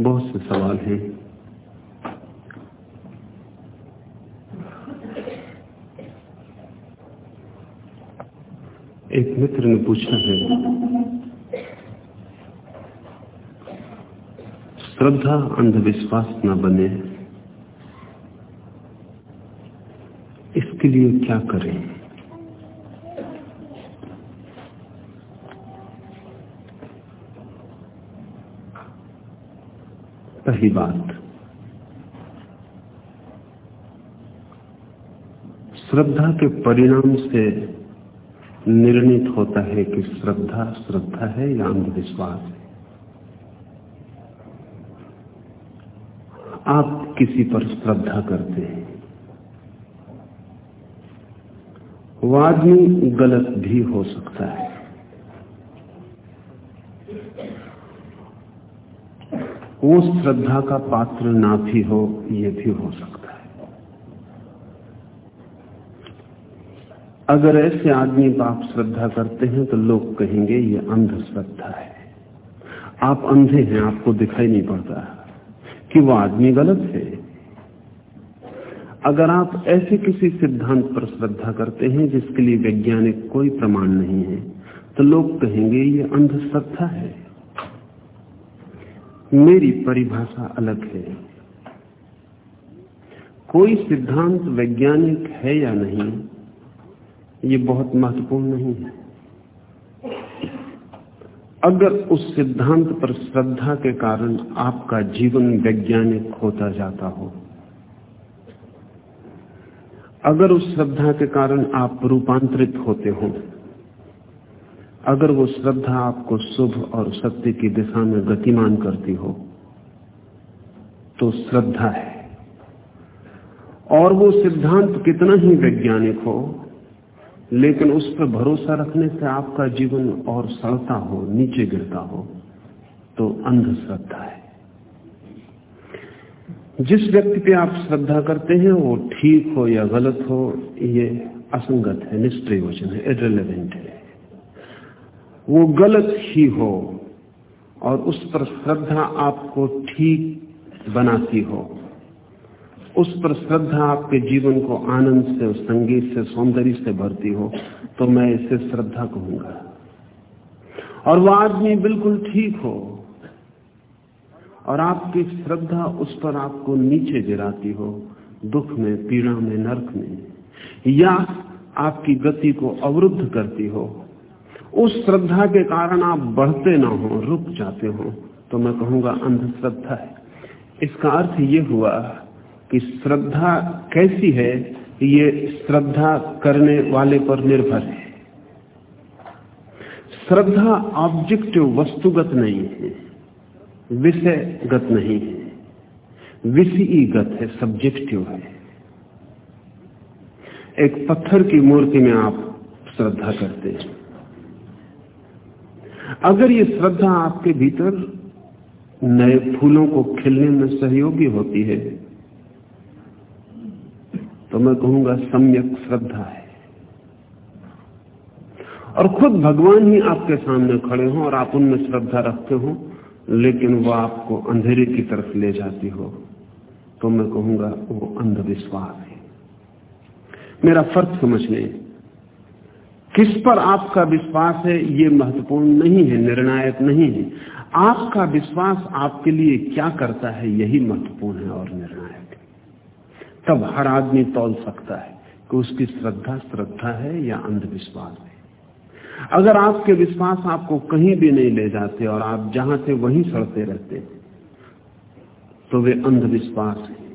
बहुत से सवाल हैं। एक मित्र ने पूछा है, श्रद्धा, अंधविश्वास न बने, इसके लिए क्या करें? पहली बात। श्रद्धा के परिणाम से निर्णित होता है कि श्रद्धा श्रद्धा है या अंधविश्वास है। आप किसी पर श्रद्धा करते हैं। वो आदमी गलत भी हो सकता है। वो श्रद्धा का पात्र ना भी हो, ये भी हो सकता है। अगर ऐसे आदमी आप श्रद्धा करते हैं तो लोग कहेंगे, ये अंधश्रद्धा है। आप अंधे हैं, आपको दिखाई नहीं पड़ता कि वो आदमी गलत है। अगर आप ऐसे किसी सिद्धांत पर श्रद्धा करते हैं, जिसके लिए वैज्ञानिक कोई प्रमाण नहीं है तो लोग कहेंगे, ये अंधश्रद्धा है। मेरी परिभाषा अलग है। कोई सिद्धांत वैज्ञानिक है या नहीं, ये बहुत महत्वपूर्ण नहीं है। अगर उस सिद्धांत पर श्रद्धा के कारण आपका जीवन वैज्ञानिक होता जाता हो, अगर उस श्रद्धा के कारण आप रूपांतरित होते हो अगर वो श्रद्धा आपको शुभ और सत्य की दिशा में गतिमान करती हो तो श्रद्धा है। और वो सिद्धांत कितना ही वैज्ञानिक हो, लेकिन उस पर भरोसा रखने से आपका जीवन और सड़ता हो, नीचे गिरता हो तो अंधश्रद्धा है। जिस व्यक्ति पे आप श्रद्धा करते हैं, वो ठीक हो या गलत हो, ये असंगत है, निष्प्रयोजन है इरेलीवेंट है। वो गलत ही हो और उस पर श्रद्धा आपको ठीक बनाती हो। उस पर श्रद्धा आपके जीवन को आनंद से, संगीत से, सौंदर्य से भरती हो तो मैं इसे श्रद्धा कहूँगा। और वह आदमी बिल्कुल ठीक हो और आपकी श्रद्धा उस पर आपको नीचे गिराती हो, दुख में, पीड़ा में, नरक में, या आपकी गति को अवरुद्ध करती हो उस श्रद्धा के कारण आप बढ़ते ना हो, रुक जाते हो तो मैं कहूँगा अंधश्रद्धा है। इसका अर्थ ये हुआ कि श्रद्धा कैसी है ये श्रद्धा करने वाले पर निर्भर है। श्रद्धा ऑब्जेक्टिव वस्तुगत नहीं है, विषयगत नहीं है, विषयगत है सब्जेक्टिव है। एक पत्थर की मूर्ति में आप श्रद्धा करते हैं। अगर ये श्रद्धा आपके भीतर नए फूलों को खिलने में सहयोगी होती है तो मैं कहूँगा सम्यक श्रद्धा है। और खुद भगवान ही आपके सामने खड़े हो और आप उनमें श्रद्धा रखते हो, लेकिन वो आपको अंधेरे की तरफ़ ले जाती हो तो मैं कहूँगा वो अंधविश्वास है। मेरा फ़र्क समझ लें किस पर आपका विश्वास है, ये महत्वपूर्ण नहीं है, निर्णायक नहीं है। आपका विश्वास आपके लिए क्या करता है, यही महत्वपूर्ण है और निर्णायक है। तब हर आदमी तोल सकता है कि उसकी श्रद्धा श्रद्धा है या अंधविश्वास है। अगर आपके विश्वास आपको कहीं भी नहीं ले जाते और आप जहाँ से वहीं सड़ते रहते तो वे अंधविश्वास है।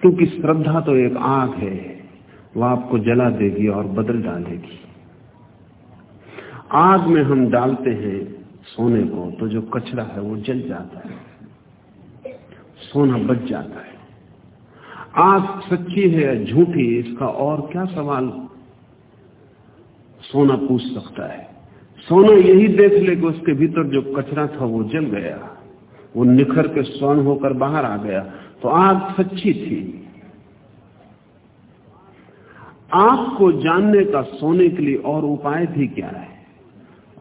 क्योंकि श्रद्धा तो एक आग है वह आपको जला देगी और बदल डालेगी। आग में हम डालते हैं सोने को तो जो कचरा है वो जल जाता है। सोना बच जाता है। आग सच्ची है या झूठी, इसका और क्या सवाल? सोना पूछ सकता है। सोना यही देख ले कि उसके भीतर जो कचरा था वो जल गया। वो निखर के स्वर्ण होकर बाहर आ गया। तो आग सच्ची थी। आग को जानने का सोने के लिए और उपाय भी क्या है?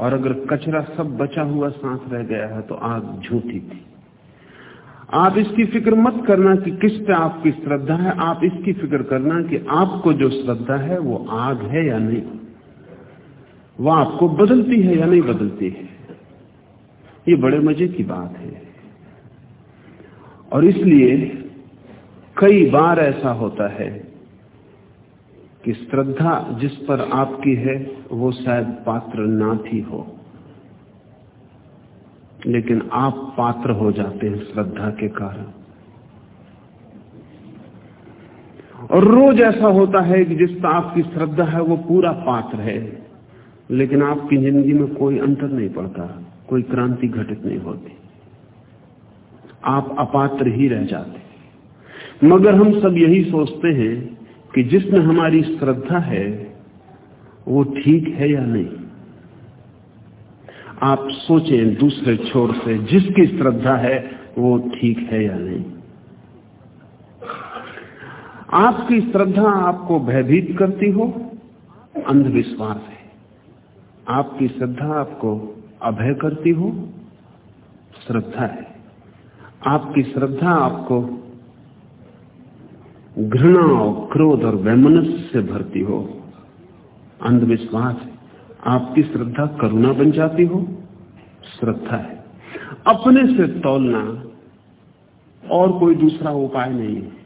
और अगर कचरा सब बचा हुआ सांस रह गया है तो आग झूठी थी। आप इसकी फ़िक्र मत करना कि किस पे आपकी श्रद्धा है, आप इसकी फ़िक्र करना कि आपको जो श्रद्धा है, वो आग है या नहीं। वह आपको बदलती है या नहीं बदलती है। ये बड़े मज़े की बात है। और इसलिए कई बार ऐसा होता है कि श्रद्धा जिस पर आपकी है, वो शायद पात्र ना भी हो। लेकिन आप पात्र हो जाते हैं श्रद्धा के कारण। और रोज ऐसा होता है कि जिस पर आपकी श्रद्धा है, वो पूरा पात्र है। लेकिन आपकी ज़िंदगी में कोई अंतर नहीं पड़ता, कोई क्रांति घटित नहीं होती। आप अपात्र ही रह जाते मगर हम सब यही सोचते हैं कि जिसमें हमारी श्रद्धा है, वो ठीक है या नहीं? आप सोचें दूसरे छोर से, जिसकी श्रद्धा है, वो ठीक है या नहीं? आपकी श्रद्धा आपको भयभीत करती हो? अंधविश्वास है। आपकी श्रद्धा आपको अभय करती हो? श्रद्धा है। आपकी श्रद्धा आपको घृणा और क्रोध और वैमनस्य से भरती हो। अंधविश्वास है। आपकी श्रद्धा करुणा बन जाती हो। श्रद्धा है। अपने से तोलना और कोई दूसरा उपाय नहीं है।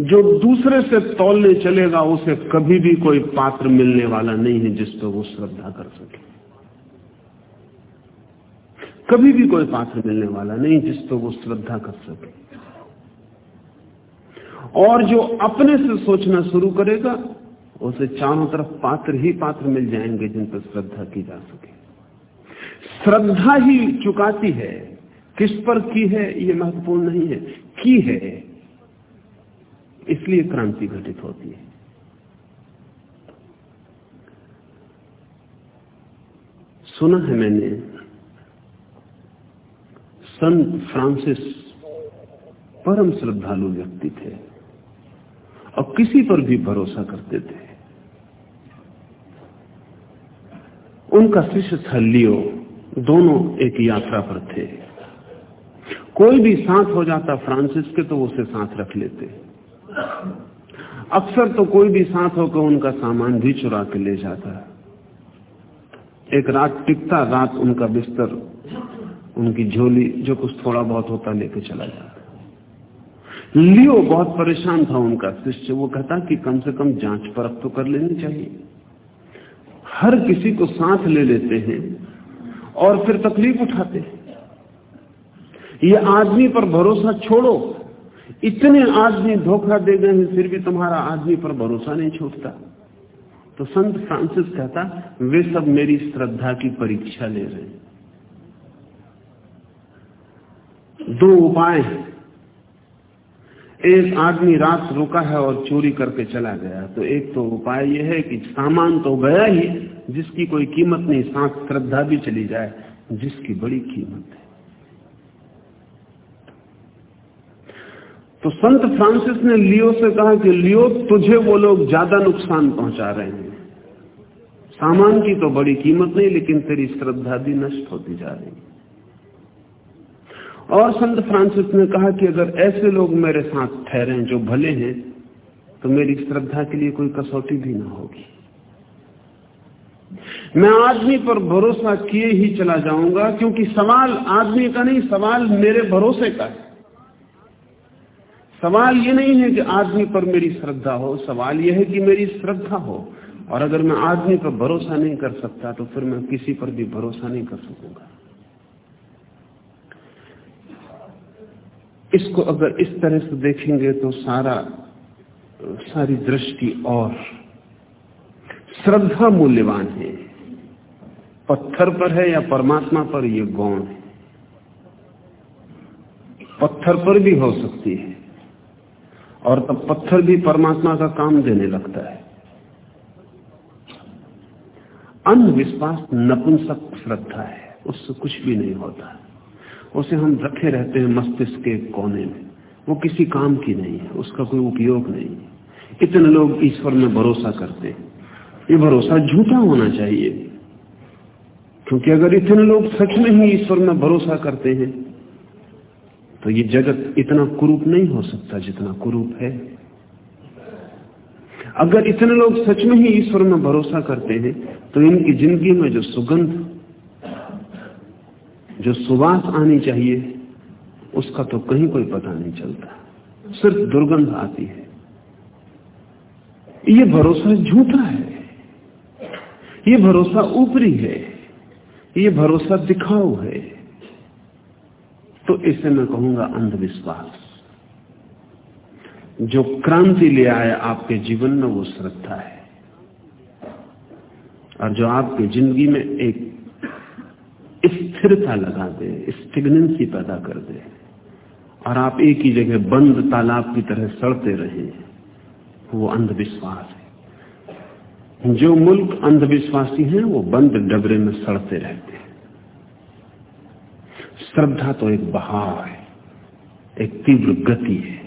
जो दूसरे से तोलने चलेगा, उसे कभी भी कोई पात्र मिलने वाला नहीं है जिस पर वो श्रद्धा कर सके। कभी भी कोई पात्र मिलने वाला नहीं जिस पर वो श्रद्धा कर सके। और जो अपने से सोचना शुरू करेगा, उसे चारों तरफ़ पात्र ही पात्र मिल जाएँगे जिन पर श्रद्धा की जा सके। श्रद्धा ही चुकाती है, किस पर की है यह महत्वपूर्ण नहीं है। की है, इसलिए क्रांति घटित होती है। सुना है मैंने, संत फ्रांसिस परम श्रद्धालु व्यक्ति थे। और किसी पर भी भरोसा करते थे उनका शिष्य था लियो दोनों एक यात्रा पर थे। कोई भी साथ हो जाता फ्रांसिस के तो उसे साथ रख लेते। अक्सर तो कोई भी साथ होकर उनका सामान भी चुरा के ले जाता। एक रात टिकता रात उनका बिस्तर, उनकी झोली, जो कुछ थोड़ा बहुत होता, लेके चला जाता। लियो बहुत परेशान था उनका शिष्य। वो कहता कि कम से कम जाँच परख तो कर लेनी चाहिए। हर किसी को साथ ले लेते हैं और फिर तकलीफ़ उठाते हैं। ये आदमी पर भरोसा छोड़ो। इतने आदमी धोखा दे गए हैं, फिर भी तुम्हारा आदमी पर भरोसा नहीं छूटता तो संत फ्रांसिस कहता, वे सब मेरी श्रद्धा की परीक्षा ले रहे हैं। दो उपाय एक आदमी रात रुका है और चोरी करके चला गया। तो एक तो उपाय यह है कि सामान तो गया ही, जिसकी कोई कीमत नहीं साथ श्रद्धा भी चली जाए, जिसकी बड़ी कीमत है। तो संत फ्रांसिस ने लियो से कहा कि, लियो, तुझे वो लोग ज़्यादा नुकसान पहुँचा रहे हैं। सामान की तो बड़ी कीमत नहीं, लेकिन तेरी श्रद्धा भी नष्ट होती जा रही है। और संत फ्रांसिस ने कहा कि अगर ऐसे लोग मेरे साथ ठहरे जो भले हैं तो मेरी श्रद्धा के लिए कोई कसौटी भी ना होगी। मैं आदमी पर भरोसा किए ही चला जाऊँगा, क्योंकि सवाल आदमी का नहीं, सवाल मेरे भरोसे का है। सवाल ये नहीं है कि आदमी पर मेरी श्रद्धा हो, सवाल यह है कि मेरी श्रद्धा हो। और अगर मैं आदमी पर भरोसा नहीं कर सकता तो फिर मैं किसी पर भी भरोसा नहीं कर सकूँगा। इसको अगर इस तरह से देखेंगे तो सारा, सारी दृष्टि और श्रद्धा मूल्यवान है। पत्थर पर है या परमात्मा पर यह गौण है। पत्थर पर भी हो सकती है। और तब पत्थर भी परमात्मा का काम देने लगता है। अंधविश्वास नपुंसक श्रद्धा है। उससे कुछ भी नहीं होता। है उसे हम रखे रहते हैं मस्तिष्क के कोने में। वो किसी काम की नहीं है, उसका कोई उपयोग नहीं है। इतने लोग ईश्वर में भरोसा करते हैं। ये भरोसा झूठा होना चाहिए। क्योंकि अगर इतने लोग सच में ही ईश्वर में भरोसा करते हैं तो ये जगत इतना कुरूप नहीं हो सकता जितना कुरूप है। अगर इतने लोग सच में ही ईश्वर में भरोसा करते हैं तो इनकी ज़िंदगी में जो सुगंध जो सुवास आनी चाहिए, उसका तो कहीं कोई पता नहीं चलता। सिर्फ़ दुर्गंध आती है। ये भरोसा झूठा है। ये भरोसा ऊपरी है। ये भरोसा दिखाऊ है। तो इसे मैं कहूँगा अंधविश्वास। जो क्रांति ले आए आपके जीवन में वो श्रद्धा है। और जो आपकी ज़िंदगी में एक स्थिरता लगा दे, स्टिग्नेंसी पैदा कर दे। और आप एक ही जगह बंद तालाब की तरह सड़ते रहे, वो अंधविश्वास है। जो मुल्क अंधविश्वासी हैं, वो बंद डबरे में सड़ते रहते हैं। श्रद्धा तो एक बहाव है, एक तीव्र गति है।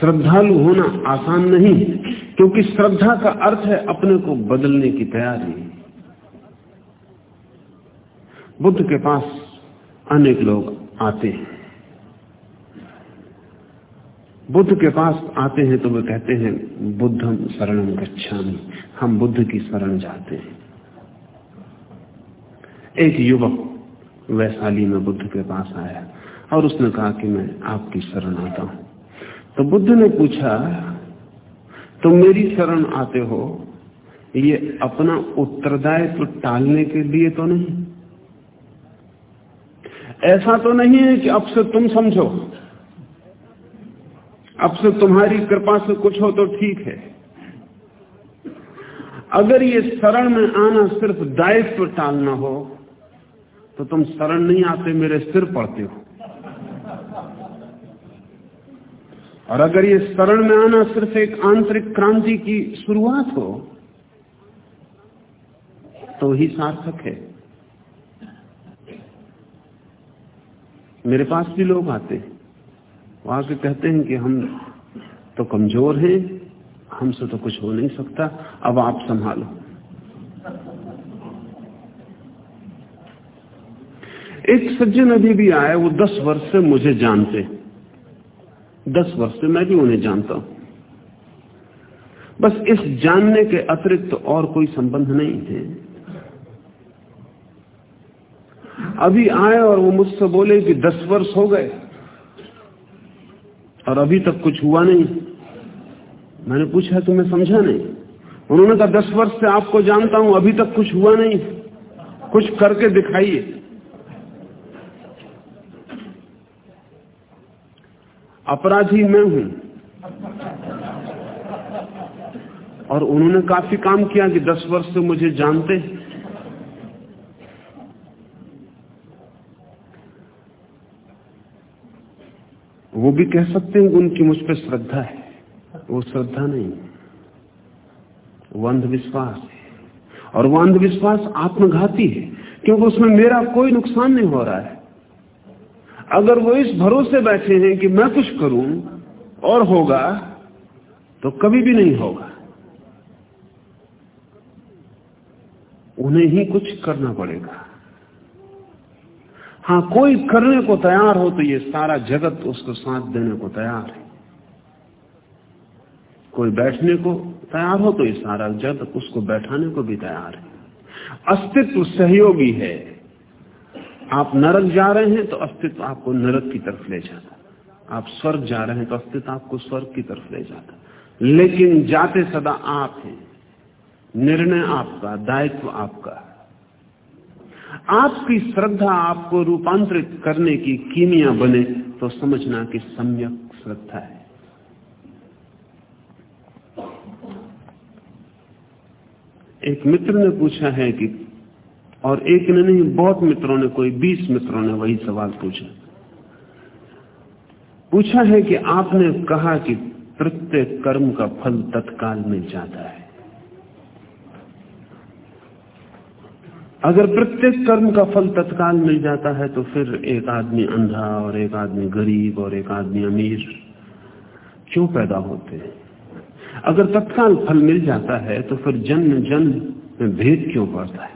श्रद्धालु होना आसान नहीं है, क्योंकि श्रद्धा का अर्थ है अपने को बदलने की तैयारी। बुद्ध के पास अनेक लोग आते हैं। बुद्ध के पास आते हैं तो वे कहते हैं बुद्धम शरणम गच्छामि। हम बुद्ध की शरण जाते हैं। एक युवक वैशाली में बुद्ध के पास आया और उसने कहा कि मैं आपकी शरण आता हूँ। तो बुद्ध ने पूछा तो मेरी शरण आते हो? ये अपना उत्तरदायित्व तो टालने के लिए तो नहीं? ऐसा तो नहीं है कि अब से तुम समझो। अब से तुम्हारी कृपा से कुछ हो तो ठीक है। अगर ये शरण में आना सिर्फ़ दायित्व टालना हो तो तुम शरण नहीं आते, मेरे सिर पड़ते हो। और अगर ये शरण में आना सिर्फ़ एक आंतरिक क्रांति की शुरुआत हो तो ही सार्थक है। मेरे पास भी लोग आते हैं। वो आके कहते हैं कि हम तो कमज़ोर हैं, हमसे तो कुछ हो नहीं सकता, अब आप संभालो। एक सज्जन अभी भी आए वो दस वर्ष से मुझे जानते दस वर्ष से मैं भी उन्हें जानता हूँ। बस इस जानने के अतिरिक्त तो और कोई संबंध नहीं है अभी आए और वो मुझसे बोले कि दस वर्ष हो गए और अभी तक कुछ हुआ नहीं। मैंने पूछा, तुम्हें समझा नहीं? उन्होंने कहा, दस वर्ष से आपको जानता हूँ, अभी तक कुछ हुआ नहीं। कुछ करके दिखाइए। अपराधी मैं हूँ। और उन्होंने काफ़ी काम किया कि दस वर्ष से मुझे जानते। वो भी कह सकते हैं उनकी मुझ पर श्रद्धा है। वो श्रद्धा नहीं वो अंधविश्वास है। और वो अंधविश्वास आत्मघाती है, क्योंकि उसमें मेरा कोई नुकसान नहीं हो रहा है। अगर वो इस भरोसे बैठे हैं कि मैं कुछ करूँ और होगा तो कभी भी नहीं होगा। उन्हें ही कुछ करना पड़ेगा। हाँ कोई करने को तैयार हो तो ये सारा जगत उसको साथ देने को तैयार है। कोई बैठने को तैयार हो तो ये सारा जगत उसको बैठाने को भी तैयार है। अस्तित्व सहयोगी है। आप नरक जा रहे हैं तो अस्तित्व आपको नरक की तरफ़ ले जाता आप स्वर्ग जा रहे हैं तो अस्तित्व आपको स्वर्ग की तरफ़ ले जाता लेकिन जाते सदा आप हैं। निर्णय आपका, दायित्व आपका। आपकी श्रद्धा आपको रूपांतरित करने की कीमिया बने तो समझना कि सम्यक श्रद्धा है। एक मित्र ने पूछा है कि, और एक ने नहीं, बहुत मित्रों ने, कोई बीस मित्रों ने वही सवाल पूछा। पूछा है कि आपने कहा कि प्रत्येक कर्म का फल तत्काल मिल जाता है। अगर प्रत्येक कर्म का फल तत्काल मिल जाता है तो फिर एक आदमी अंधा और एक आदमी गरीब और एक आदमी अमीर क्यों पैदा होते हैं? अगर तत्काल फल मिल जाता है तो फिर जन्म जन्म में भेद क्यों पड़ता है?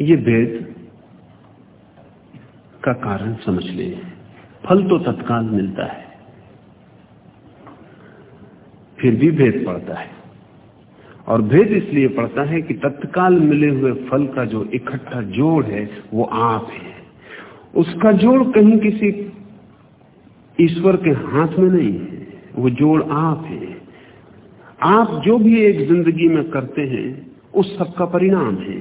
ये भेद का कारण समझ ले। फल तो तत्काल मिलता है, फिर भी भेद पड़ता है। और भेद इसलिए पड़ता है कि तत्काल मिले हुए फल का जो इकट्ठा जोड़ है, वो आप है। उसका जोड़ कहीं किसी ईश्वर के हाथ में नहीं है, वो जोड़ आप है। आप जो भी एक ज़िंदगी में करते हैं, उस सब का परिणाम है।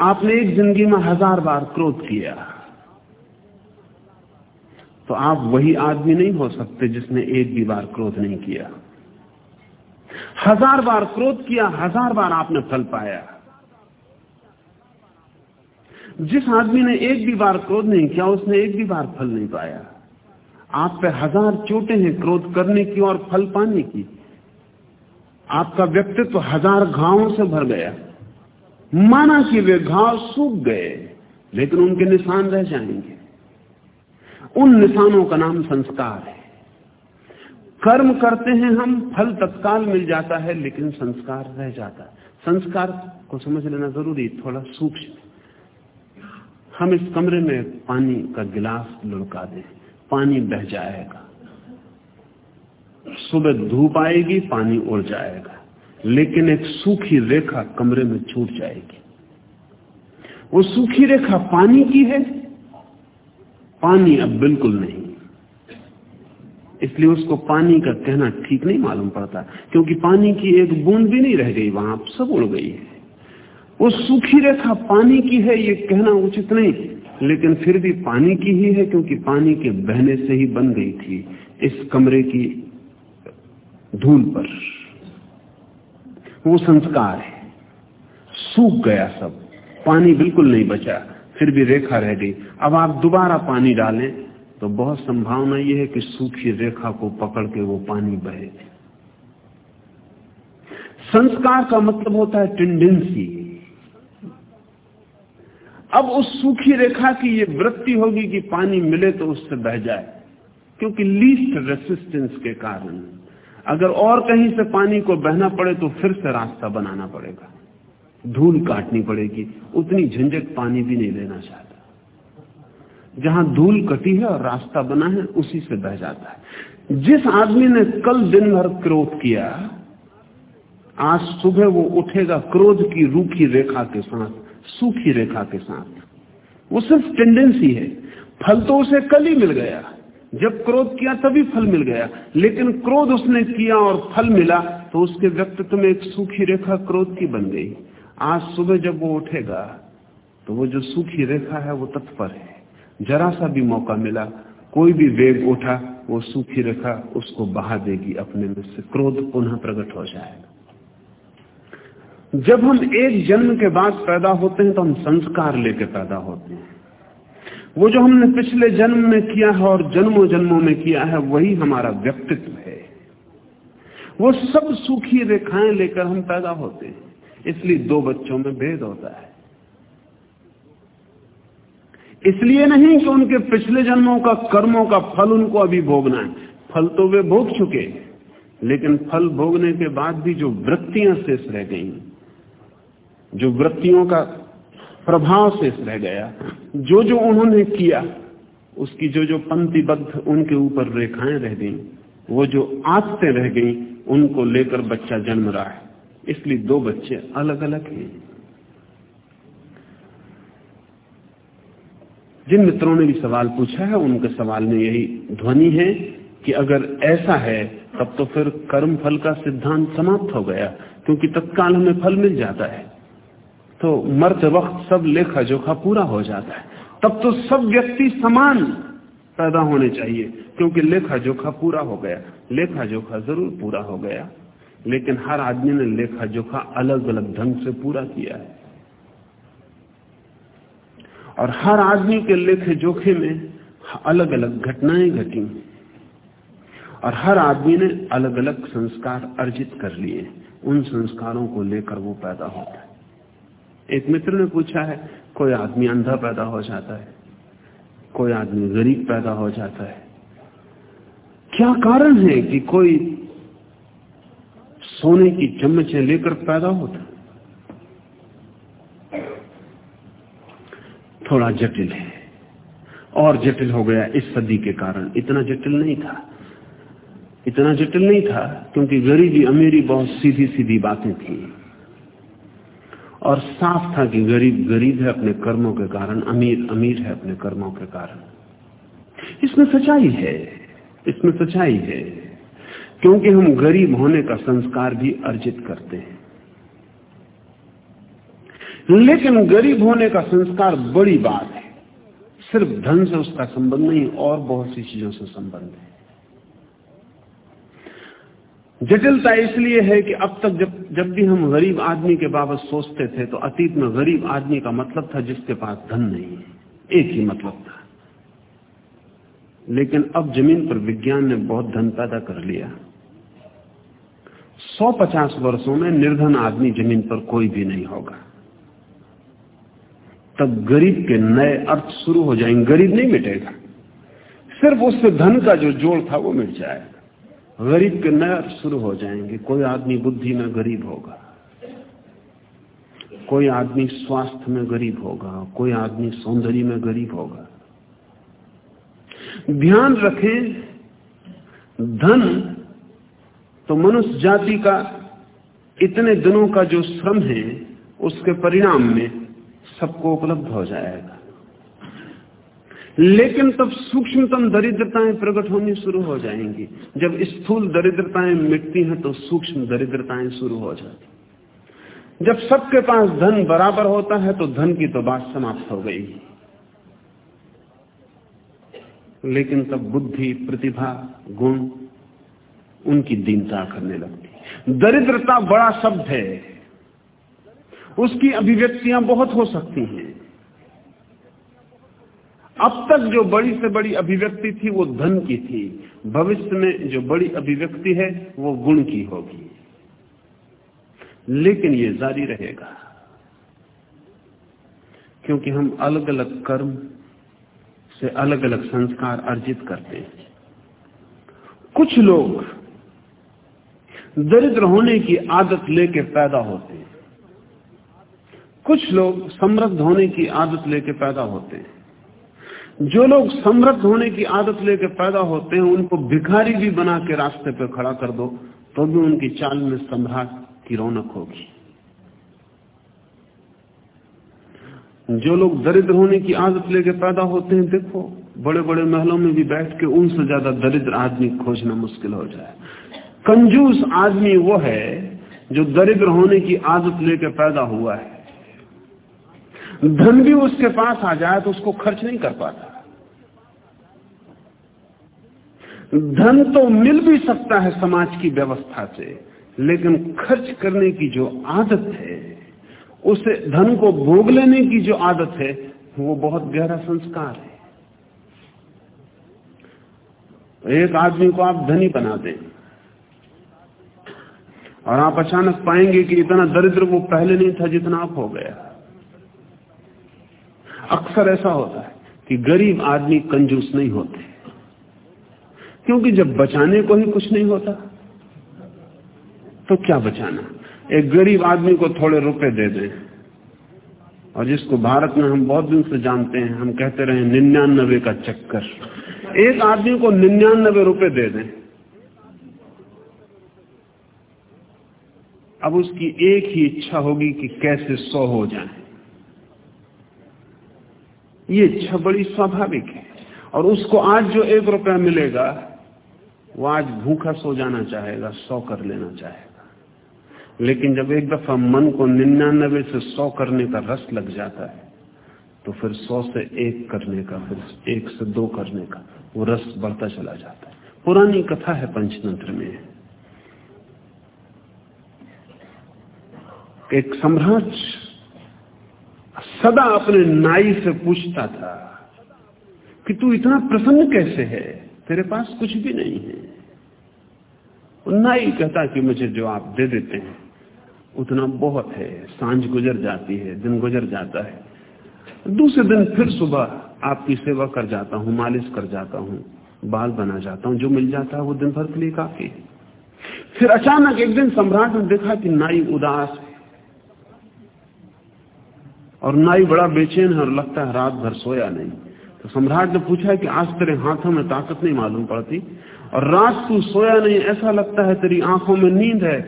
आपने एक ज़िंदगी में हज़ार बार क्रोध किया तो आप वही आदमी नहीं हो सकते जिसने एक भी बार क्रोध नहीं किया। हज़ार बार क्रोध किया, हज़ार बार आपने फल पाया। जिस आदमी ने एक भी बार क्रोध नहीं किया, उसने एक भी बार फल नहीं पाया। आप पे हज़ार चोटे हैं क्रोध करने की और फल पाने की। आपका व्यक्तित्व हज़ार घावों से भर गया। माना कि वे घाव सूख गए, लेकिन उनके निशान रह जाएँगे। उन निशानों का नाम संस्कार है। कर्म करते हैं हम, फल तत्काल मिल जाता है, लेकिन संस्कार रह जाता है। संस्कार को समझ लेना ज़रूरी, थोड़ा सूक्ष्म। हम इस कमरे में पानी का गिलास लुढ़का दें, पानी बह जाएगा। सुबह धूप आएगी, पानी उड़ जाएगा, लेकिन एक सूखी रेखा कमरे में छूट जाएगी। वो सूखी रेखा पानी की है, पानी अब बिल्कुल नहीं। इसलिए उसको पानी का कहना ठीक नहीं मालूम पड़ता, क्योंकि पानी की एक बूंद भी नहीं रह गई वहाँ, सब उड़ गई है। वो सूखी रेखा पानी की है, ये कहना उचित नहीं, लेकिन फिर भी पानी की ही है, क्योंकि पानी के बहने से ही बन गई थी इस कमरे की धूल पर। वो संस्कार है, सूख गया सब, पानी बिल्कुल नहीं बचा, फिर भी रेखा रह गई। अब आप दोबारा पानी डालें तो बहुत संभावना यह है कि सूखी रेखा को पकड़ के वो पानी बहे। संस्कार का मतलब होता है टेंडेंसी अब उस सूखी रेखा की ये वृत्ति होगी कि पानी मिले तो उससे बह जाए, क्योंकि लीस्ट रेसिस्टेंस के कारण। अगर और कहीं से पानी को बहना पड़े तो फिर से रास्ता बनाना पड़ेगा। धूल काटनी पड़ेगी, उतनी झंझट पानी भी नहीं लेना चाहता। जहाँ धूल कटी है और रास्ता बना है, उसी से बह जाता है। जिस आदमी ने कल दिन भर क्रोध किया, आज सुबह वो उठेगा क्रोध की रूखी रेखा के साथ, सूखी रेखा के साथ। वो सिर्फ़ टेंडेंसी है। फल तो उसे कल ही मिल गया। जब क्रोध किया तभी फल मिल गया। लेकिन क्रोध उसने किया और फल मिला तो उसके व्यक्तित्व में एक सूखी रेखा क्रोध की बन गई। आज सुबह जब वो उठेगा तो वो जो सूखी रेखा है, वो तत्पर है। जरा सा भी मौका मिला, कोई भी वेग उठा, वो सूखी रेखा उसको बहा देगी, अपने में से क्रोध पुनः प्रकट हो जाएगा। जब हम एक जन्म के बाद पैदा होते हैं तो हम संस्कार लेके पैदा होते हैं। वो जो हमने पिछले जन्म में किया है और जन्मों जन्मों में किया है, वही हमारा व्यक्तित्व है। वो सब सूखी रेखाएँ लेकर हम पैदा होते हैं। इसलिए दो बच्चों में भेद होता है। इसलिए नहीं कि उनके पिछले जन्मों का, कर्मों का फल उनको अभी भोगना है। फल तो वे भोग चुके लेकिन फल भोगने के बाद भी जो वृत्तियाँ शेष रह गई, जो वृत्तियों का प्रभाव शेष रह गया, जो जो उन्होंने किया, उसकी जो जो पंक्तिबद्ध उनके ऊपर रेखाएँ रह गई, वो जो आदतें रह गई, उनको लेकर बच्चा जन्म रहा है। इसलिए दो बच्चे अलग अलग हैं। जिन मित्रों ने भी सवाल पूछा है, उनके सवाल में यही ध्वनि है कि अगर ऐसा है, तब तो फिर कर्म फल का सिद्धांत समाप्त हो गया, क्योंकि तत्काल हमें फल मिल जाता है। तो मरते वक्त सब लेखा जोखा पूरा हो जाता है। तब तो सब व्यक्ति समान पैदा होने चाहिए, क्योंकि लेखा जोखा पूरा हो गया। लेखा जोखा ज़रूर पूरा हो गया, लेकिन हर आदमी ने लेखा जोखा अलग अलग ढंग से पूरा किया है। और हर आदमी के लेखे जोखे में अलग अलग घटनाएँ घटी। और हर आदमी ने अलग अलग संस्कार अर्जित कर लिए। उन संस्कारों को लेकर वो पैदा होता है। एक मित्र ने पूछा है, कोई आदमी अंधा पैदा हो जाता है? कोई आदमी गरीब पैदा हो जाता है? क्या कारण है कि कोई सोने की चम्मचें लेकर पैदा होता है थोड़ा जटिल है। और जटिल हो गया इस सदी के कारण। इतना जटिल नहीं था। इतना जटिल नहीं था क्योंकि गरीबी अमीरी बहुत सीधी सीधी बातें थी। और साफ़ था कि गरीब गरीब है अपने कर्मों के कारण, अमीर अमीर है अपने कर्मों के कारण। इसमें सच्चाई है। इसमें सच्चाई है। क्योंकि हम गरीब होने का संस्कार भी अर्जित करते हैं। लेकिन गरीब होने का संस्कार बड़ी बात है। सिर्फ़ धन से उसका संबंध नहीं, और बहुत सी चीज़ों से संबंध है। जटिलता इसलिए है कि अब तक जब जब भी हम गरीब आदमी के बाबत सोचते थे तो अतीत में गरीब आदमी का मतलब था जिसके पास धन नहीं है। एक ही मतलब था। लेकिन अब ज़मीन पर विज्ञान ने बहुत धन पैदा कर लिया। 150 वर्षों में निर्धन आदमी ज़मीन पर कोई भी नहीं होगा। तब गरीब के नए अर्थ शुरू हो जाएँगे। गरीब नहीं मिटेगा। सिर्फ़ उससे धन का जो जोड़ था वो मिट जाएगा। गरीब के नए अर्थ शुरू हो जाएँगे। कोई आदमी बुद्धि में गरीब होगा। कोई आदमी स्वास्थ्य में गरीब होगा। कोई आदमी सौंदर्य में गरीब होगा। ध्यान रखें, धन तो मनुष्य जाति का इतने दिनों का जो श्रम है, उसके परिणाम में सबको उपलब्ध हो जाएगा। लेकिन तब सूक्ष्मतम दरिद्रताएँ प्रकट होनी शुरू हो जाएँगी। जब स्थूल दरिद्रताएँ मिटती हैं तो सूक्ष्म दरिद्रताएँ शुरू हो जाती जब सबके पास धन बराबर होता है तो धन की तो बात समाप्त हो गई। लेकिन तब बुद्धि, प्रतिभा, गुण उनकी दीनता करने लगती। दरिद्रता बड़ा शब्द है। उसकी अभिव्यक्तियाँ बहुत हो सकती हैं। अब तक जो बड़ी से बड़ी अभिव्यक्ति थी, वो धन की थी। भविष्य में जो बड़ी अभिव्यक्ति है, वो गुण की होगी। लेकिन ये जारी रहेगा। क्योंकि हम अलग अलग कर्म से अलग अलग संस्कार अर्जित करते हैं। कुछ लोग दरिद्र होने की आदत लेके पैदा होते हैं। कुछ लोग समृद्ध होने की आदत लेके पैदा होते हैं। जो लोग समृद्ध होने की आदत लेके पैदा होते हैं, उनको भिखारी भी बना के रास्ते पे खड़ा कर दो तो भी उनकी चाल में सम्राट की रौनक होगी। जो लोग दरिद्र होने की आदत लेके पैदा होते हैं, देखो बड़े बड़े महलों में भी बैठ के उनसे ज़्यादा दरिद्र आदमी खोजना मुश्किल हो जाए। कंजूस आदमी वो है जो दरिद्र होने की आदत लेके पैदा हुआ है। धन भी उसके पास आ जाए तो उसको खर्च नहीं कर पाता। धन तो मिल भी सकता है समाज की व्यवस्था से, लेकिन खर्च करने की जो आदत है, उसे धन को भोग लेने की जो आदत है, वो बहुत गहरा संस्कार है। एक आदमी को आप धनी बना दें और आप अचानक पाएँगे कि इतना दरिद्र वो पहले नहीं था जितना आप हो गया। अक्सर ऐसा होता है कि गरीब आदमी कंजूस नहीं होते। क्योंकि जब बचाने को ही कुछ नहीं होता तो क्या बचाना? एक गरीब आदमी को थोड़े रुपए दे दें, और जिसको भारत में हम बहुत दिन से जानते हैं, हम कहते रहे, निन्यानबे का चक्कर। एक आदमी को निन्यानबे रुपए दे दें। अब उसकी एक ही इच्छा होगी कि कैसे सौ हो जाए। ये इच्छा बड़ी स्वाभाविक है। और उसको आज जो एक रुपया मिलेगा, वो आज भूखा सो जाना चाहेगा, सौ कर लेना चाहेगा। लेकिन जब एक दफ़ा मन को निन्यानबे से सौ करने का रस लग जाता है तो फिर सौ से एक करने का, फिर एक से दो करने का, वो रस बढ़ता चला जाता है। पुरानी कथा है पंचतंत्र में। एक सम्राट सदा अपने नाई से पूछता था कि तू इतना प्रसन्न कैसे है? तेरे पास कुछ भी नहीं है। नाई कहता कि मुझे जो आप दे देते हैं। उतना बहुत है। साँझ गुजर जाती है, दिन गुजर जाता है। दूसरे दिन फिर सुबह आपकी सेवा कर जाता हूँ, मालिश कर जाता हूँ, बाल बना जाता हूँ, जो मिल जाता है वो दिन भर के लिए काफ़ी फिर अचानक एक दिन सम्राट ने देखा कि नाई उदास है। और नाई बड़ा बेचैन है और लगता है रात भर सोया नहीं। तो सम्राट ने पूछा कि आज तेरे हाथों में ताकत नहीं मालूम पड़ती? और रात तू सोया नहीं, ऐसा लगता है तेरी आँखों में नींद है?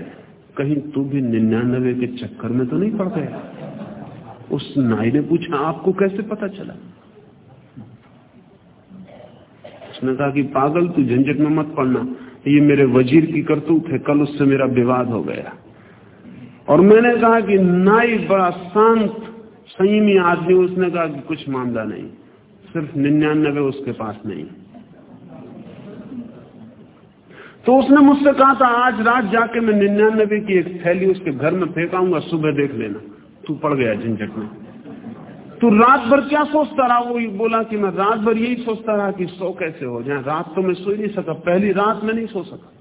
कहीं तू भी निन्यानवे के चक्कर में तो नहीं पड़ गया? उस नाई ने पूछा, आपको कैसे पता चला? उसने कहा कि पागल, तू झंझट में मत पड़ना। ये मेरे वज़ीर की करतूत है, कल उससे मेरा विवाद हो गया। और मैंने कहा कि नाई बड़ा शांत संयमी आदमी उसने कहा कि कुछ मामला नहीं, सिर्फ़ निन्यानबे उसके पास नहीं। तो उसने मुझसे कहा था, आज रात जाके मैं निन्यानबे की एक थैली उसके घर में फेंकाऊँगा, सुबह देख लेना। तू पड़ गया झंझट में। तू रात भर क्या सोचता रहा? वो बोला कि मैं रात भर यही सोचता रहा कि सो कैसे हो जाए। रात तो मैं सो ही नहीं सका, पहली रात में नहीं सो सका।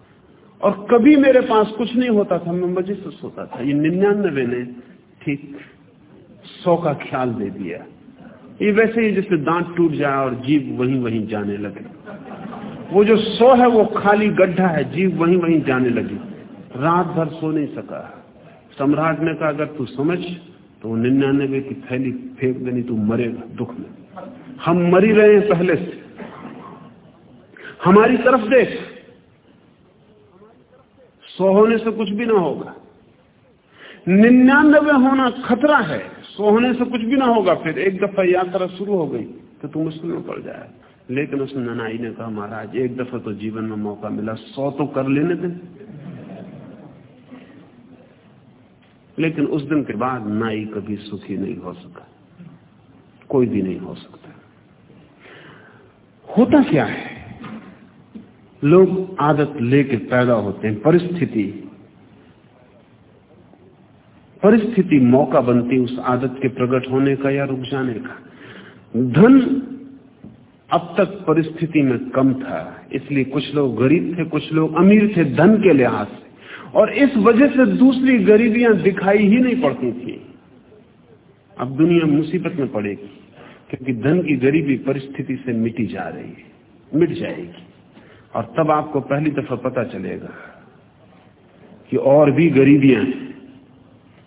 और कभी मेरे पास कुछ नहीं होता था, मैं मज़े से सोता था। ये निन्यानबे ने ठीक सौ का ख्याल दे दिया। ये वैसे ही जैसे दांत टूट जाए और जीव वहीं वहीं जाने लगे। वो जो सो है, वो खाली गड्ढा है, जीव वहीं वहीं जाने लगी। रात भर सो नहीं सका। सम्राट ने कहा, अगर तू समझ तो निन्यानबे की थैली फेंक देनी, तू मरेगा दुख में। हम मरी रहे हैं पहले से। हमारी तरफ़ देख। सो होने से कुछ भी ना होगा। निन्यानबे होना खतरा है। सो होने से कुछ भी ना होगा, फिर एक दफ़ा यात्रा शुरू हो गई तो तुम मुश्किल में पड़ जाए। लेकिन उस ननाई ने कहा, महाराज, एक दफ़ा तो जीवन में मौका मिला, सौ तो कर लेने दें। लेकिन उस दिन के बाद नाई कभी सुखी नहीं हो सका, कोई भी नहीं हो सकता। होता क्या है? लोग आदत लेके पैदा होते हैं, परिस्थिति परिस्थिति मौका बनती उस आदत के प्रकट होने का या रुक जाने का। धन अब तक परिस्थिति में कम था, इसलिए कुछ लोग गरीब थे, कुछ लोग अमीर थे धन के लिहाज से। और इस वजह से दूसरी गरीबियाँ दिखाई ही नहीं पड़ती थी। अब दुनिया मुसीबत में पड़ेगी, क्योंकि धन की गरीबी परिस्थिति से मिटी जा रही है, मिट जाएगी। और तब आपको पहली दफ़ा पता चलेगा कि और भी गरीबियाँ हैं।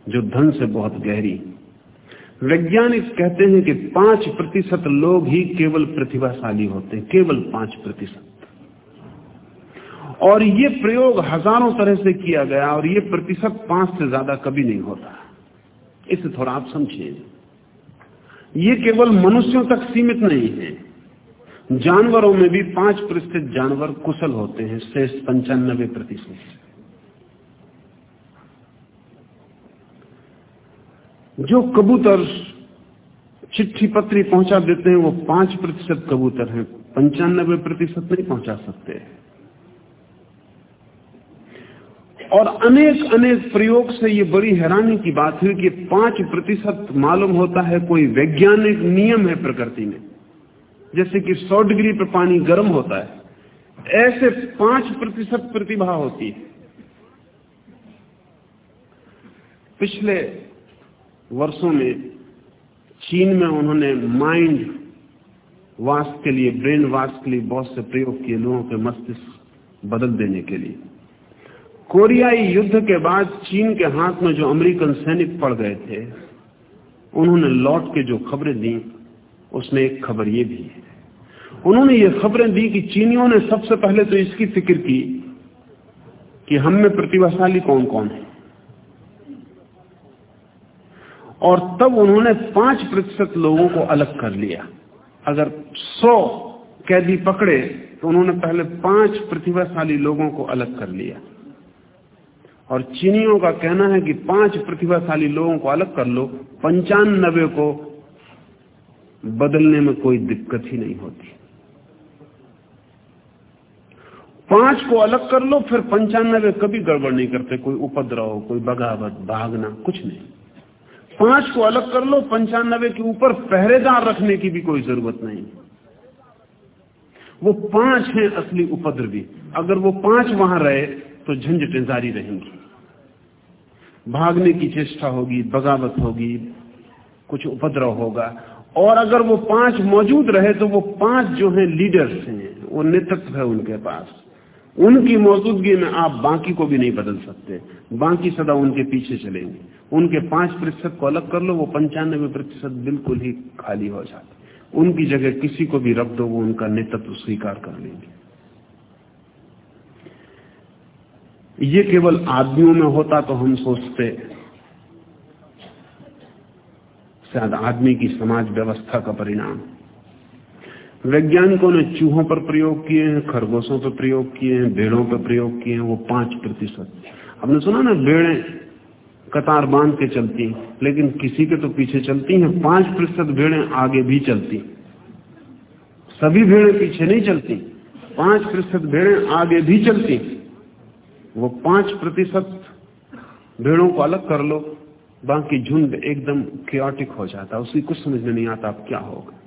जो धन से बहुत गहरी। वैज्ञानिक कहते हैं कि पाँच प्रतिशत लोग ही केवल प्रतिभाशाली होते हैं, केवल पाँच प्रतिशत। और ये प्रयोग हज़ारों तरह से किया गया और ये प्रतिशत पाँच से ज़्यादा कभी नहीं होता। इसे थोड़ा आप समझिए। ये केवल मनुष्यों तक सीमित नहीं है। जानवरों में भी पाँच प्रतिशत जानवर कुशल होते हैं शेष पंचानबे प्रतिशत। जो कबूतर चिट्ठी पत्री पहुँचा देते हैं, वो पाँच प्रतिशत कबूतर हैं। पंचानबे प्रतिशत नहीं पहुँचा सकते। और अनेक अनेक प्रयोग से ये बड़ी हैरानी की बात है कि पाँच प्रतिशत मालूम होता है कोई वैज्ञानिक नियम है प्रकृति में। जैसे कि सौ डिग्री पर पानी गर्म होता है। ऐसे पाँच प्रतिशत प्रतिभा होती है। पिछले वर्षों में चीन में उन्होंने माइंड वाश के लिए ब्रेन वाश के लिए बहुत से प्रयोग किए लोगों के मस्तिष्क बदल देने के लिए। कोरियाई युद्ध के बाद चीन के हाथ में जो अमेरिकन सैनिक पड़ गए थे, उन्होंने लौट के जो खबरें दी, उसमें एक खबर ये भी है। उन्होंने ये खबरें दी कि चीनियों ने सबसे पहले तो इसकी फ़िक्र की कि हम में प्रतिभाशाली कौन कौन है। और तब उन्होंने पाँच प्रतिशत लोगों को अलग कर लिया। अगर सौ कैदी पकड़े तो उन्होंने पहले पाँच प्रतिभाशाली लोगों को अलग कर लिया। और चीनियों का कहना है कि पाँच प्रतिभाशाली लोगों को अलग कर लो, पंचानबे को बदलने में कोई दिक्कत ही नहीं होती। पाँच को अलग कर लो, फिर पंचानबे कभी गड़बड़ नहीं करते, कोई उपद्रव, कोई बगावत, भागना, कुछ नहीं। पाँच को अलग कर लो, पंचानबे के ऊपर पहरेदार रखने की भी कोई ज़रूरत नहीं। वो पाँच हैं असली उपद्रवी। अगर वो पाँच वहाँ रहे तो झंझटें जारी रहेंगी। भागने की चेष्टा होगी, बगावत होगी, कुछ उपद्रव होगा। और अगर वो पाँच मौजूद रहे तो वो पाँच जो हैं लीडर्स हैं, वो नेतृत्व है उनके पास। उनकी मौजूदगी में आप बाकी को भी नहीं बदल सकते। बाकी सदा उनके पीछे चलेंगे। उनके पाँच प्रतिशत को अलग कर लो, वो पंचानबे प्रतिशत बिल्कुल ही खाली हो जाते उनकी जगह किसी को भी रख दो, वो उनका नेतृत्व स्वीकार कर लेंगे। ये केवल आदमियों में होता तो हम सोचते, शायद आदमी की समाज व्यवस्था का परिणाम। वैज्ञानिकों ने चूहों पर प्रयोग किए हैं, खरगोशों पर प्रयोग किए हैं, भेड़ों पर प्रयोग किए हैं, वो पाँच प्रतिशत। आपने सुना ना, भेड़े कतार बाँध के चलती लेकिन किसी के तो पीछे चलती हैं, पाँच प्रतिशत भेड़े आगे भी चलती सभी भेड़े पीछे नहीं चलती, पाँच प्रतिशत भेड़े आगे भी चलती वो पाँच प्रतिशत भेड़ों को अलग कर लो, बाकी झुंड एकदम क्योटिक हो जाता उसकी कुछ समझ में नहीं आता अब क्या होगा।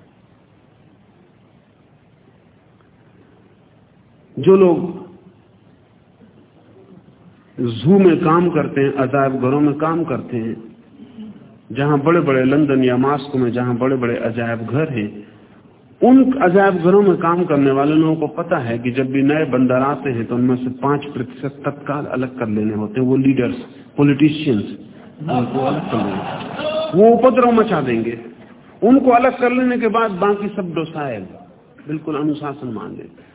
जो लोग जू में काम करते हैं, अजायब घरों में काम करते हैं, जहाँ बड़े बड़े लंदन या मास्को में जहाँ बड़े बड़े अजायब घर हैं, उन अजायब घरों में काम करने वाले लोगों को पता है कि जब भी नए बंदर आते हैं तो उनमें से पाँच प्रतिशत तत्काल अलग कर लेने होते हैं, वो लीडर्स, पॉलिटिशियंस, उनको अलग कर लेंगे वो उपद्रव मचा देंगे। उनको अलग कर लेने के बाद बाकी सब डोसायल बिल्कुल अनुशासन मान लेते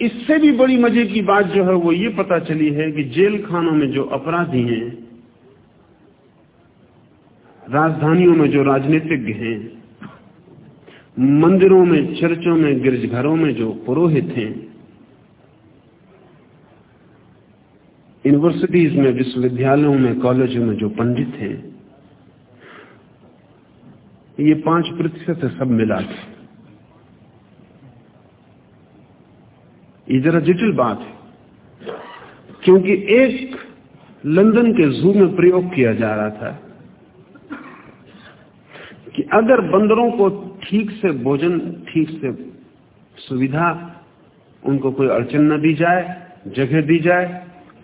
इससे भी बड़ी मज़े की बात जो है वो ये पता चली है कि जेल खानों में जो अपराधी हैं, राजधानियों में जो राजनीतिज्ञ हैं, मंदिरों में, चर्चों में, गिरजघरों में जो पुरोहित हैं यूनिवर्सिटीज में, विश्वविद्यालयों में कॉलेजों में जो पंडित हैं, ये पाँच प्रतिशत है सब मिला के ये जरा जटिल बात है। क्योंकि एक लंदन के जू में प्रयोग किया जा रहा था कि अगर बंदरों को ठीक से भोजन, ठीक से सुविधा, उनको कोई अड़चन न दी जाए, जगह दी जाए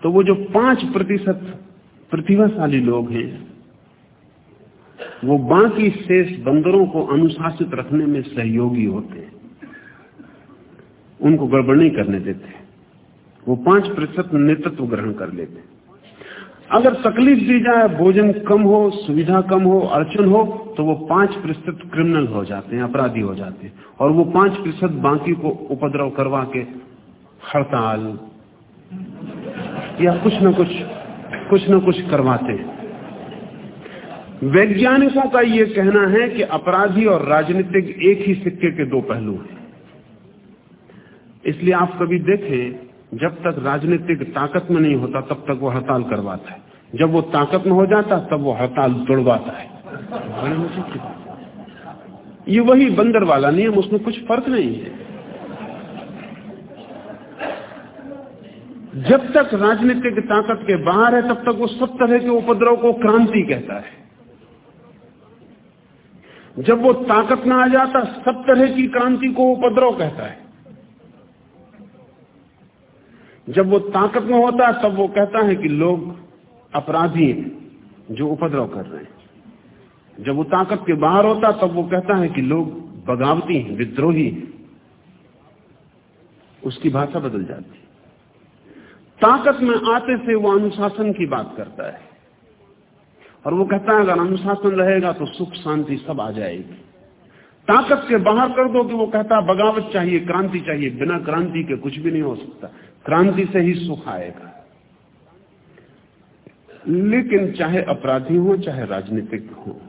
तो वो जो पाँच प्रतिशत प्रतिभाशाली लोग हैं, वो बाकी शेष बंदरों को अनुशासित रखने में सहयोगी होते हैं। उनको गड़बड़ नहीं करने देते वो पाँच प्रतिशत नेतृत्व ग्रहण कर लेते अगर तकलीफ़ दी जाए, भोजन कम हो, सुविधा कम हो, अड़चन हो तो वो पाँच प्रतिशत क्रिमिनल हो जाते हैं, अपराधी हो जाते हैं। और वो पाँच प्रतिशत बाकी को उपद्रव करवा के हड़ताल या कुछ न कुछ कुछ न कुछ करवाते हैं। वैज्ञानिकों का ये कहना है कि अपराधी और राजनीतिक एक ही सिक्के के दो पहलू हैं। इसलिए आप कभी देखें, जब तक राजनीतिक ताकत में नहीं होता, तब तक वो हड़ताल करवाता है। जब वो ताकत में हो जाता, तब वो हड़ताल तोड़वाता है। ये वही बंदर वाला नियम, उसमें कुछ फ़र्क नहीं है। जब तक राजनीतिक ताकत के बाहर है, तब तक वो सब तरह के उपद्रव को क्रांति कहता है। जब वो ताकत में आ जाता, सब तरह की क्रांति को उपद्रव कहता है। जब वो ताकत में होता है, तब वो कहता है कि लोग अपराधी हैं जो उपद्रव कर रहे हैं। जब वो ताकत के बाहर होता तब वो कहता है कि लोग बगावती हैं, विद्रोही हैं। उसकी भाषा बदल जाती है। ताकत में आते से वो अनुशासन की बात करता है। और वो कहता है, अगर अनुशासन रहेगा तो सुख, शांति सब आ जाएगी। ताकत के बाहर कर दो कि वो कहता है, बगावत चाहिए, क्रांति चाहिए। बिना क्रांति के कुछ भी नहीं हो सकता। क्रांति से ही सुख आएगा। लेकिन चाहे अपराधी हो, चाहे राजनीतिक हो,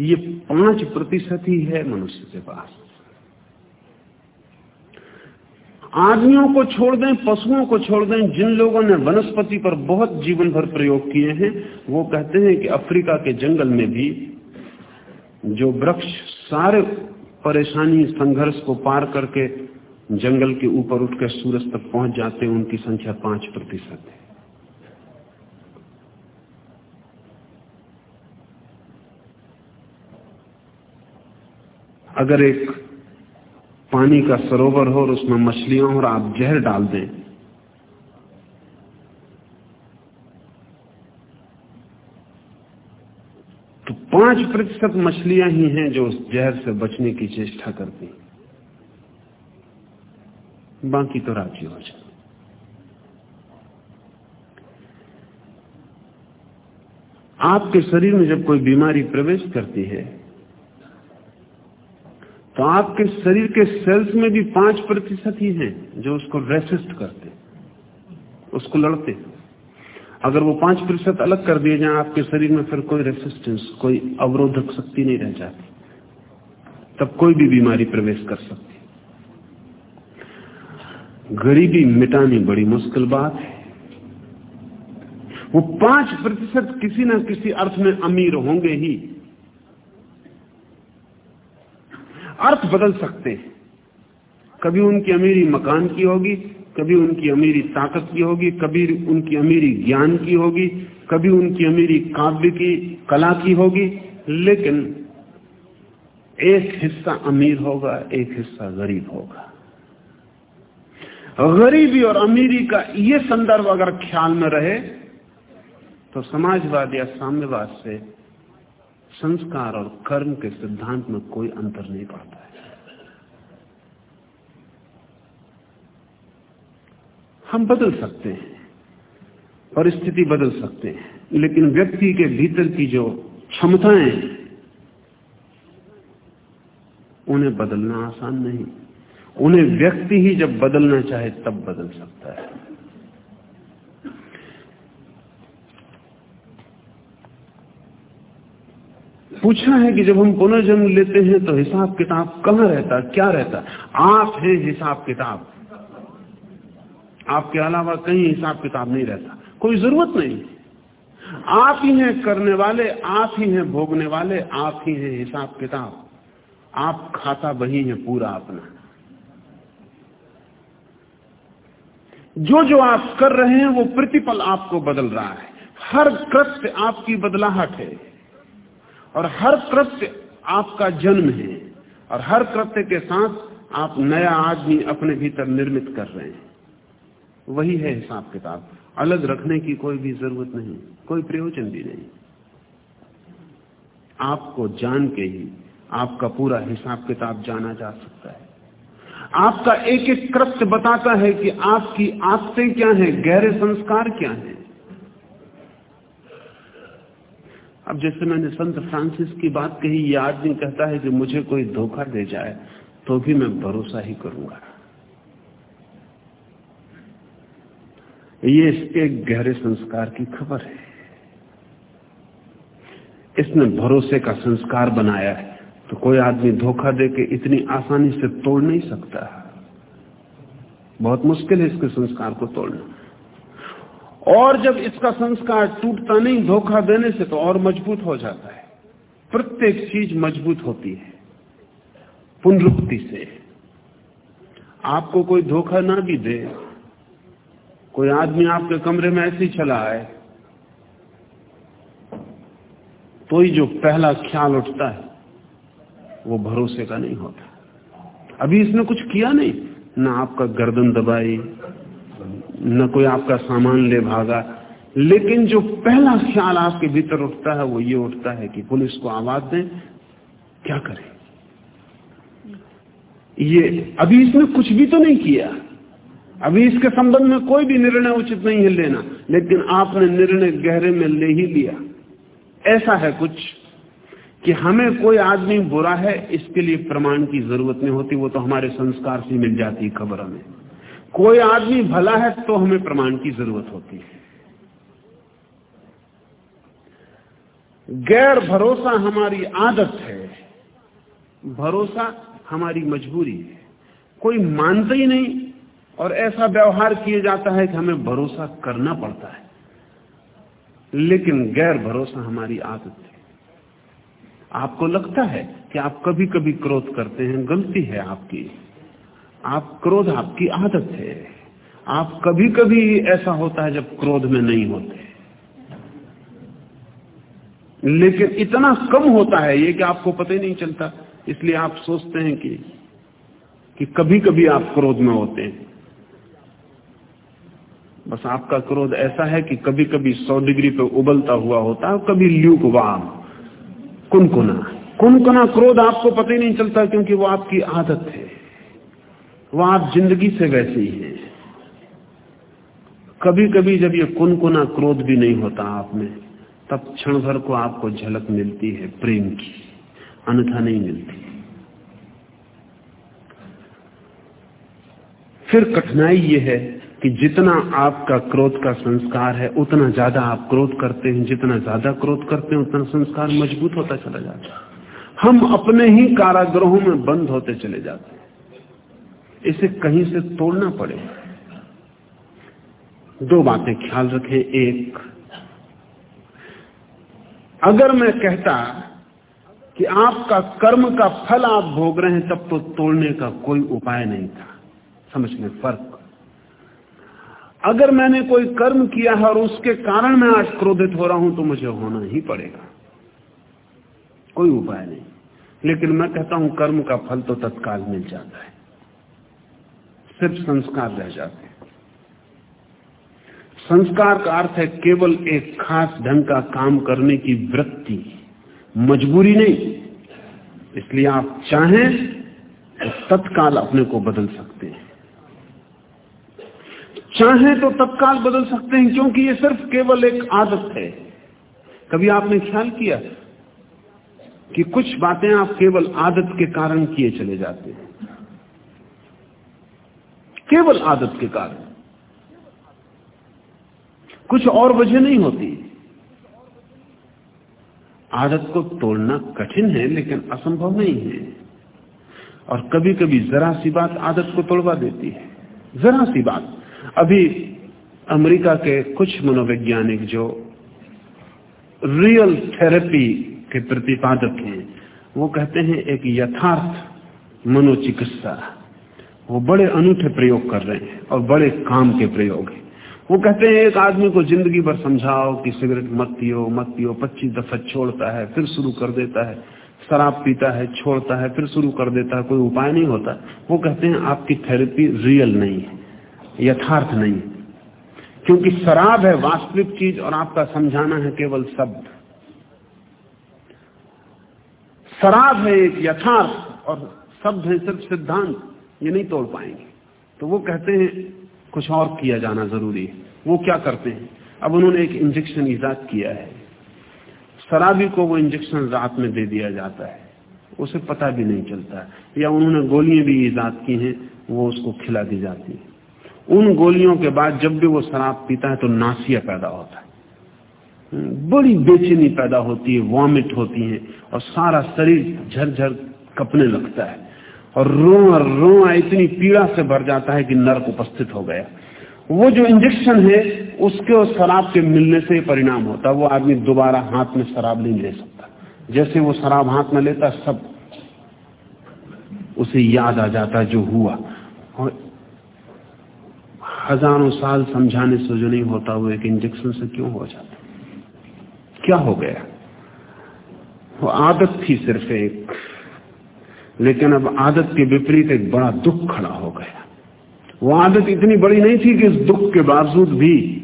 ये पाँच प्रतिशत ही है मनुष्य के पास। आदमियों को छोड़ दें, पशुओं को छोड़ दें, जिन लोगों ने वनस्पति पर बहुत जीवन भर प्रयोग किए हैं, वो कहते हैं कि अफ्रीका के जंगल में भी जो वृक्ष, सारे परेशानी संघर्ष को पार करके जंगल के ऊपर उठकर सूरज तक पहुँच जाते हैं, उनकी संख्या पाँच प्रतिशत है। अगर एक पानी का सरोवर हो और उसमें मछलियाँ और आप जहर डाल दें तो पाँच प्रतिशत मछलियाँ ही हैं जो उस जहर से बचने की चेष्टा करती हैं। बाकी तो राज़ी हो जाए आपके शरीर में जब कोई बीमारी प्रवेश करती है तो आपके शरीर के सेल्स में भी पाँच प्रतिशत ही हैं जो उसको रेसिस्ट करते उसको लड़ते अगर वो पाँच प्रतिशत अलग कर दिए जाए, आपके शरीर में फिर कोई रेसिस्टेंस कोई अवरोधक शक्ति नहीं रह जाती, तब कोई भी बीमारी प्रवेश कर सकती। गरीबी मिटानी बड़ी मुश्किल बात है। वो पाँच प्रतिशत किसी न किसी अर्थ में अमीर होंगे ही। अर्थ बदल सकते हैं। कभी उनकी अमीरी मकान की होगी, कभी उनकी अमीरी ताकत की होगी, कभी उनकी अमीरी ज्ञान की होगी, कभी उनकी अमीरी काव्य की, कला की होगी, लेकिन एक हिस्सा अमीर होगा, एक हिस्सा गरीब होगा। गरीबी और अमीरी का ये संदर्भ अगर ख्याल में रहे तो समाजवाद या साम्यवाद से संस्कार और कर्म के सिद्धांत में कोई अंतर नहीं पड़ता है। हम बदल सकते हैं, परिस्थिति बदल सकते हैं, लेकिन व्यक्ति के भीतर की जो क्षमताएँ उन्हें बदलना आसान नहीं। उन्हें व्यक्ति ही जब बदलना चाहे, तब बदल सकता है। पूछा है कि जब हम पुनर्जन्म लेते हैं तो हिसाब किताब कहाँ रहता, क्या रहता? आप हैं हिसाब किताब। आपके अलावा कहीं हिसाब किताब नहीं रहता। कोई ज़रूरत नहीं। आप ही हैं करने वाले, आप ही हैं भोगने वाले, आप ही हैं हिसाब किताब। आप खाता वही है पूरा अपना। जो जो आप कर रहे हैं, वो प्रतिपल आपको बदल रहा है। हर कृत्य आपकी बदलाहट है। और हर कृत्य आपका जन्म है। और हर कृत्य के साथ आप नया आदमी अपने भीतर निर्मित कर रहे हैं। वही है हिसाब किताब। अलग रखने की कोई भी ज़रूरत नहीं, कोई प्रयोजन भी नहीं। आपको जान के ही आपका पूरा हिसाब किताब जाना जा सकता है। आपका एक एक कृत्य बताता है कि आपकी आस्ते क्या है गहरे संस्कार क्या है। अब जैसे मैंने संत फ्रांसिस की बात कही, ये आदमी कहता है कि मुझे कोई धोखा दे जाए तो भी मैं भरोसा ही करूँगा। ये इसके गहरे संस्कार की खबर है। इसने भरोसे का संस्कार बनाया है। तो कोई आदमी धोखा दे के इतनी आसानी से तोड़ नहीं सकता बहुत मुश्किल है इसके संस्कार को तोड़ना। और जब इसका संस्कार टूटता नहीं धोखा देने से तो और मज़बूत हो जाता है। प्रत्येक चीज़ मज़बूत होती है, पुनरुक्ति से। आपको कोई धोखा ना भी दे। कोई आदमी आपके कमरे में ऐसे ही चला आए तो ही जो पहला ख्याल उठता है। वो भरोसे का नहीं होता। अभी इसने कुछ किया नहीं। ना आपका गर्दन दबाई, न कोई आपका सामान ले भागा। लेकिन जो पहला ख्याल आपके भीतर उठता है, वो ये उठता है कि पुलिस को आवाज़ दें, क्या करें? ये अभी इसने कुछ भी तो नहीं किया। अभी इसके संबंध में कोई भी निर्णय उचित नहीं है लेना। लेकिन आपने निर्णय गहरे में ले ही लिया। ऐसा है कुछ। कि हमें कोई आदमी बुरा है, इसके लिए प्रमाण की ज़रूरत नहीं होती, वो तो हमारे संस्कार से मिल जाती है खबर हमें कोई आदमी भला है तो हमें प्रमाण की ज़रूरत होती है। गैर भरोसा हमारी आदत है, भरोसा हमारी मजबूरी है। कोई मानता ही नहीं, और ऐसा व्यवहार किया जाता है कि हमें भरोसा करना पड़ता है। लेकिन गैर भरोसा हमारी आदत है। आपको लगता है कि आप कभी कभी क्रोध करते हैं, गलती है आपकी। आप क्रोध आपकी आदत है। आप कभी कभी ऐसा होता है जब क्रोध में नहीं होते। लेकिन इतना कम होता है ये कि आपको पता ही नहीं चलता। इसलिए आप सोचते हैं कि कि कभी कभी आप क्रोध में होते हैं। बस आपका क्रोध ऐसा है कि कभी कभी सौ डिग्री पे उबलता हुआ होता है कभी ल्यूक वाम। कुनकुना। कुनकुना क्रोध आपको पता ही नहीं चलता क्योंकि वो आपकी आदत है। वो आप ज़िंदगी से वैसे ही। हैं कभी कभी जब ये कुनकुना क्रोध भी नहीं होता आप में, तब क्षण भर को आपको झलक मिलती है प्रेम की। अन्यथा नहीं मिलती। फिर कठिनाई ये है कि जितना आपका क्रोध का संस्कार है, उतना ज़्यादा आप क्रोध करते हैं। जितना ज़्यादा क्रोध करते हैं, उतना संस्कार मज़बूत होता चला जाता है। हम अपने ही कारागृहों में बंद होते चले जाते हैं। इसे कहीं से तोड़ना पड़ेगा। दो बातें ख्याल रखें। एक, अगर मैं कहता कि आपका कर्म का फल आप भोग रहे हैं, तब तो तोड़ने का कोई उपाय नहीं था। समझ में फ़र्क? अगर मैंने कोई कर्म किया है और उसके कारण मैं आज क्रोधित हो रहा हूँ तो मुझे होना ही पड़ेगा। कोई उपाय नहीं। लेकिन मैं कहता हूँ, कर्म का फल तो तत्काल मिल जाता है। सिर्फ़ संस्कार रह जाते हैं। संस्कार का अर्थ है केवल एक खास ढंग का काम करने की वृत्ति, मजबूरी नहीं। इसलिए आप चाहें तो तत्काल अपने को बदल सकते हैं। चाहें तो तत्काल बदल सकते हैं, क्योंकि ये सिर्फ़ केवल एक आदत है। कभी आपने ख्याल किया कि कुछ बातें आप केवल आदत के कारण किए चले जाते हैं? केवल आदत के कारण। कुछ और वजह नहीं होती। आदत को तोड़ना कठिन है, लेकिन असंभव नहीं है। और कभी कभी जरा सी बात आदत को तोड़वा देती है। जरा सी बात। अभी अमेरिका के कुछ मनोवैज्ञानिक जो रियल थेरेपी के प्रतिपादक हैं, वो कहते हैं एक यथार्थ मनोचिकित्सा। वो बड़े अनूठे प्रयोग कर रहे हैं और बड़े काम के प्रयोग हैं। वो कहते हैं एक आदमी को ज़िंदगी भर समझाओ कि सिगरेट मत पियो मत पियो, पच्चीस दफ़ा छोड़ता है, फिर शुरू कर देता है। शराब पीता है, छोड़ता है, फिर शुरू कर देता है, कोई उपाय नहीं होता। वो कहते हैं आपकी थेरेपी रियल नहीं है। यथार्थ नहीं। क्योंकि शराब है वास्तविक चीज़ और आपका समझाना है केवल शब्द। शराब है एक यथार्थ और शब्द है सिर्फ़ सिद्धांत, ये नहीं तोड़ पाएँगे। तो वो कहते हैं, कुछ और किया जाना ज़रूरी है। वो क्या करते हैं? अब उन्होंने एक इंजेक्शन ईजाद किया है। शराबी को वो इंजेक्शन रात में दे दिया जाता है। उसे पता भी नहीं चलता। या उन्होंने गोलियाँ भी ईजाद की हैं, वो उसको खिला दी जाती है। उन गोलियों के बाद जब भी वो शराब पीता है तो नासिया पैदा होता है। बड़ी बेचैनी पैदा होती है, वॉमिट होती है और सारा शरीर झरझर कपने लगता है। और रोआ रोआ इतनी पीड़ा से भर जाता है कि नर्क उपस्थित हो गया। वो जो इंजेक्शन है, उसके और शराब के मिलने से परिणाम होता है। वो आदमी दोबारा हाथ में शराब नहीं ले सकता। जैसे वो शराब हाथ में लेता, सब उसे याद आ जाता जो हुआ। और हज़ारों साल समझाने से जो नहीं होता, वो एक इंजेक्शन से क्यों हो जाता? क्या हो गया? वो आदत थी सिर्फ़ एक, लेकिन अब आदत के विपरीत एक बड़ा दुख खड़ा हो गया। वो आदत इतनी बड़ी नहीं थी कि इस दुख के बावजूद भी,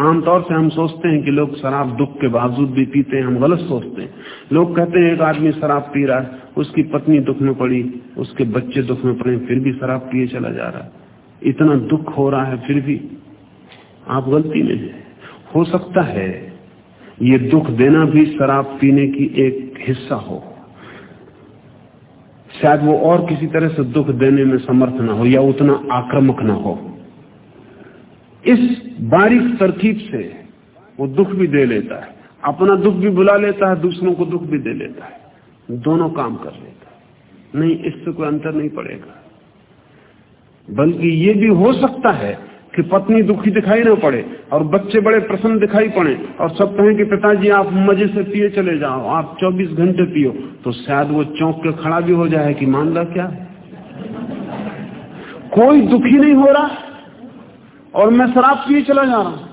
आमतौर से हम सोचते हैं कि लोग शराब दुख के बावजूद भी पीते हैं, हम गलत सोचते हैं। लोग कहते हैं, एक आदमी शराब पी रहा है, उसकी पत्नी दुख में पड़ी, उसके बच्चे दुख में पड़े, फिर भी शराब पिए चला जा रहा है। इतना दुख हो रहा है फिर भी आप गलती में है। हो सकता है ये दुख देना भी शराब पीने की एक हिस्सा हो। शायद वो और किसी तरह से दुख देने में समर्थ ना हो या उतना आक्रामक ना हो। इस बारीक तरकीब से वो दुख भी दे लेता है। अपना दुख भी बुला लेता है, दूसरों को दुख भी दे लेता है। दोनों काम कर लेता है। नहीं, इससे कोई अंतर नहीं पड़ेगा। बल्कि ये भी हो सकता है कि पत्नी दुखी दिखाई ना पड़े और बच्चे बड़े प्रसन्न दिखाई पड़े और सब कहें कि पिताजी, आप मज़े से पिए चले जाओ, आप 24 घंटे पियो तो शायद वो चौंक के खड़ा भी हो जाए कि मान ला क्या? कोई दुखी नहीं हो रहा और मैं शराब पिए चला जा रहा हूँ।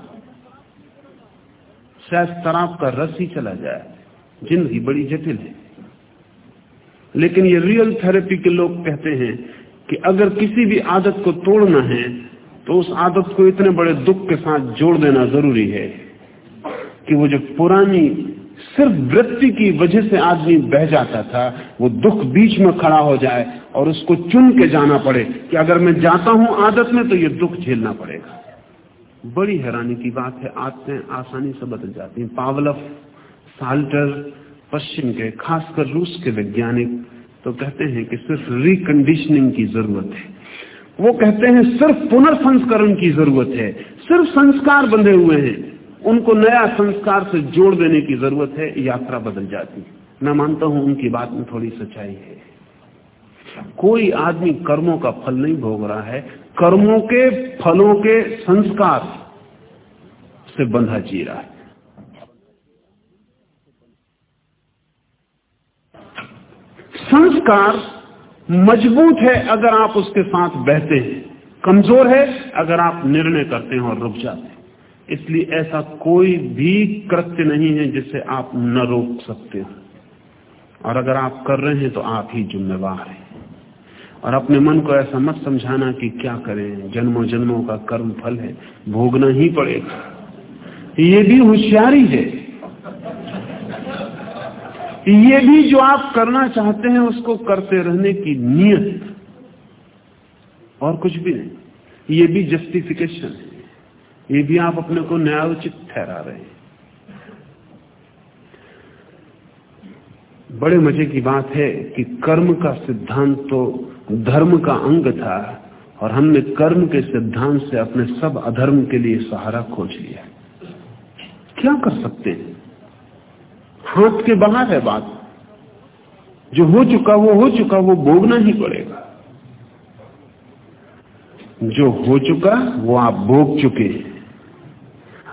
शायद शराब का रस ही चला जाए ज़िंदगी बड़ी जटिल है। लेकिन ये रियल थेरेपी के लोग कहते हैं कि अगर किसी भी आदत को तोड़ना है तो उस आदत को इतने बड़े दुख के साथ जोड़ देना ज़रूरी है कि वो जो पुरानी, सिर्फ़ वृत्ति की वजह से आदमी बह जाता था, वो दुख बीच में खड़ा हो जाए और उसको चुन के जाना पड़े कि अगर मैं जाता हूँ आदत में तो ये दुख झेलना पड़ेगा। बड़ी हैरानी की बात है, आदतें आसानी से बदल जाती हैं। पावलफ साल्टर, पश्चिम के, खासकर रूस के वैज्ञानिक तो कहते हैं कि सिर्फ़ रिकंडीशनिंग की ज़रूरत है। वो कहते हैं सिर्फ़ पुनर्संस्करण की ज़रूरत है। सिर्फ़ संस्कार बंधे हुए हैं। उनको नया संस्कार से जोड़ देने की ज़रूरत है। यात्रा बदल जाती है। मैं मानता हूँ उनकी बात में थोड़ी सच्चाई है। कोई आदमी कर्मों का फल नहीं भोग रहा है। कर्मों के फलों के संस्कार से बंधा जी रहा है। संस्कार मज़बूत है अगर आप उसके साथ बहते हैं। कमज़ोर है अगर आप निर्णय करते हैं और रुक जाते हैं। इसलिए ऐसा कोई भी कृत्य नहीं है जिसे आप न रोक सकते हो। और अगर आप कर रहे हैं तो आप ही जिम्मेवार हैं। और अपने मन को ऐसा मत समझाना कि क्या करें। जन्मों जन्मों का कर्म फल है, भोगना ही पड़ेगा। ये भी होशियारी है। ये भी जो आप करना चाहते हैं उसको करते रहने की नियत। और कुछ भी नहीं। ये भी जस्टिफिकेशन है। ये भी आप अपने को न्यायोचित ठहरा रहे हैं। बड़े मज़े की बात है कि कर्म का सिद्धांत तो धर्म का अंग था और हमने कर्म के सिद्धांत से अपने सब अधर्म के लिए सहारा खोज लिया। क्या कर सकते हैं? हाथ के बाहर है बात। जो हो चुका वो हो चुका, वो भोगना ही पड़ेगा। जो हो चुका, वो आप भोग चुके हैं।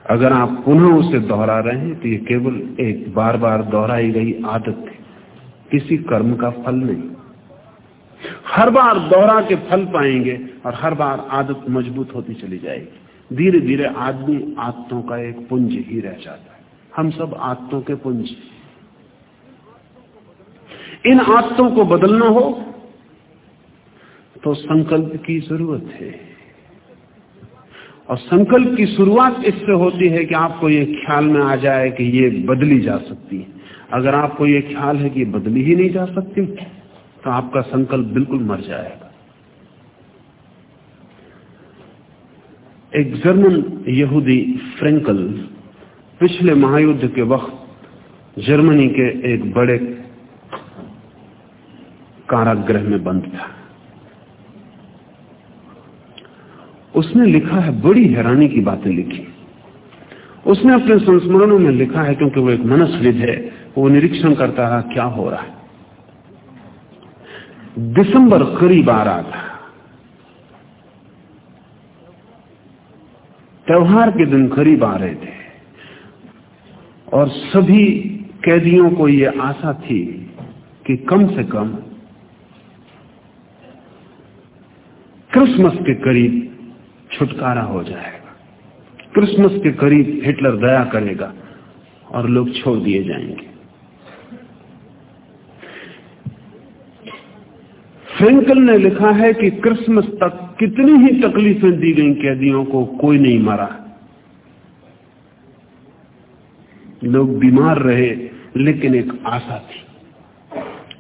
अगर आप पुनः उसे दोहरा रहे हैं तो ये केवल एक बार बार दोहराई गई आदत है। किसी कर्म का फल नहीं। हर बार दोहरा के फल पाएँगे और हर बार आदत मज़बूत होती चली जाएगी। धीरे धीरे आदमी आदतों का एक पुंज ही रह जाता है। हम सब आदतों के पुंज इन आदतों को बदलना हो तो संकल्प की ज़रूरत है। और संकल्प की शुरुआत इससे होती है कि आपको ये ख्याल में आ जाए कि ये बदली जा सकती है। अगर आपको ये ख्याल है कि बदली ही नहीं जा सकती तो आपका संकल्प बिल्कुल मर जाएगा। एक जर्मन यहूदी फ्रेंकल पिछले महायुद्ध के वक्त जर्मनी के एक बड़े कारागृह में बंद था। उसने लिखा है, बड़ी हैरानी की बातें लिखी। उसने अपने संस्मरणों में लिखा है, क्योंकि वो एक मनस्विद है, वो निरीक्षण करता रहा, क्या हो रहा है। दिसंबर करीब आ रहा था। त्योहार के दिन करीब आ रहे थे। और सभी कैदियों को यह आशा थी कि कम से कम क्रिसमस के करीब छुटकारा हो जाएगा। क्रिसमस के करीब हिटलर दया करेगा और लोग छोड़ दिए जाएँगे। फ्रेंकल ने लिखा है कि क्रिसमस तक कितनी ही तकलीफें दी गई कैदियों को, कोई नहीं मरा। लोग बीमार रहे, लेकिन एक आशा थी।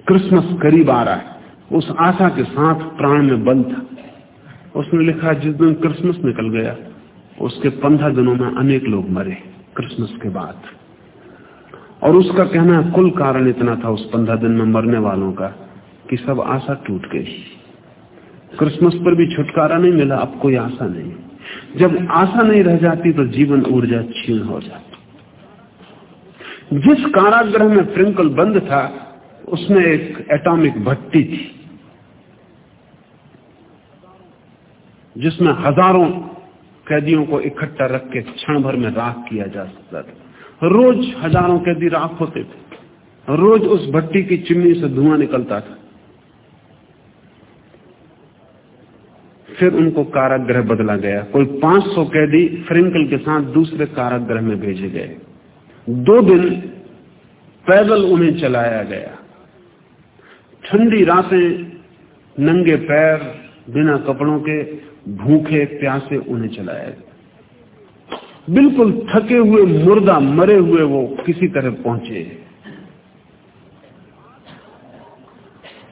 क्रिसमस करीब आ रहा है। उस आशा के साथ प्राण में बल था। उसने लिखा, जिस दिन क्रिसमस निकल गया, उसके पंद्रह दिनों में अनेक लोग मरे क्रिसमस के बाद। और उसका कहना कुल कारण इतना था उस पंद्रह दिन में मरने वालों का, कि सब आशा टूट गई। क्रिसमस पर भी छुटकारा नहीं मिला, अब कोई आशा नहीं। जब आशा नहीं रह जाती तो जीवन ऊर्जा छीन हो जाती। जिस कारागृह में प्रिंकल बंद था, उसमें एक एटॉमिक भट्टी थी। जिसमें हज़ारों कैदियों को इकट्ठा रख के क्षण भर में राख किया जा सकता था। रोज हज़ारों कैदी राख होते थे। रोज उस भट्टी की चिमनी से धुआँ निकलता था। फिर उनको कारागृह बदला गया। कोई 500 कैदी फ्रिंकल के साथ दूसरे कारागृह में भेजे गए। दो दिन पैदल उन्हें चलाया गया। ठंडी रातें, नंगे पैर, बिना कपड़ों के भूखे प्यासे उन्हें चलाया गया। बिल्कुल थके हुए, मुर्दा मरे हुए वो किसी तरह पहुँचे।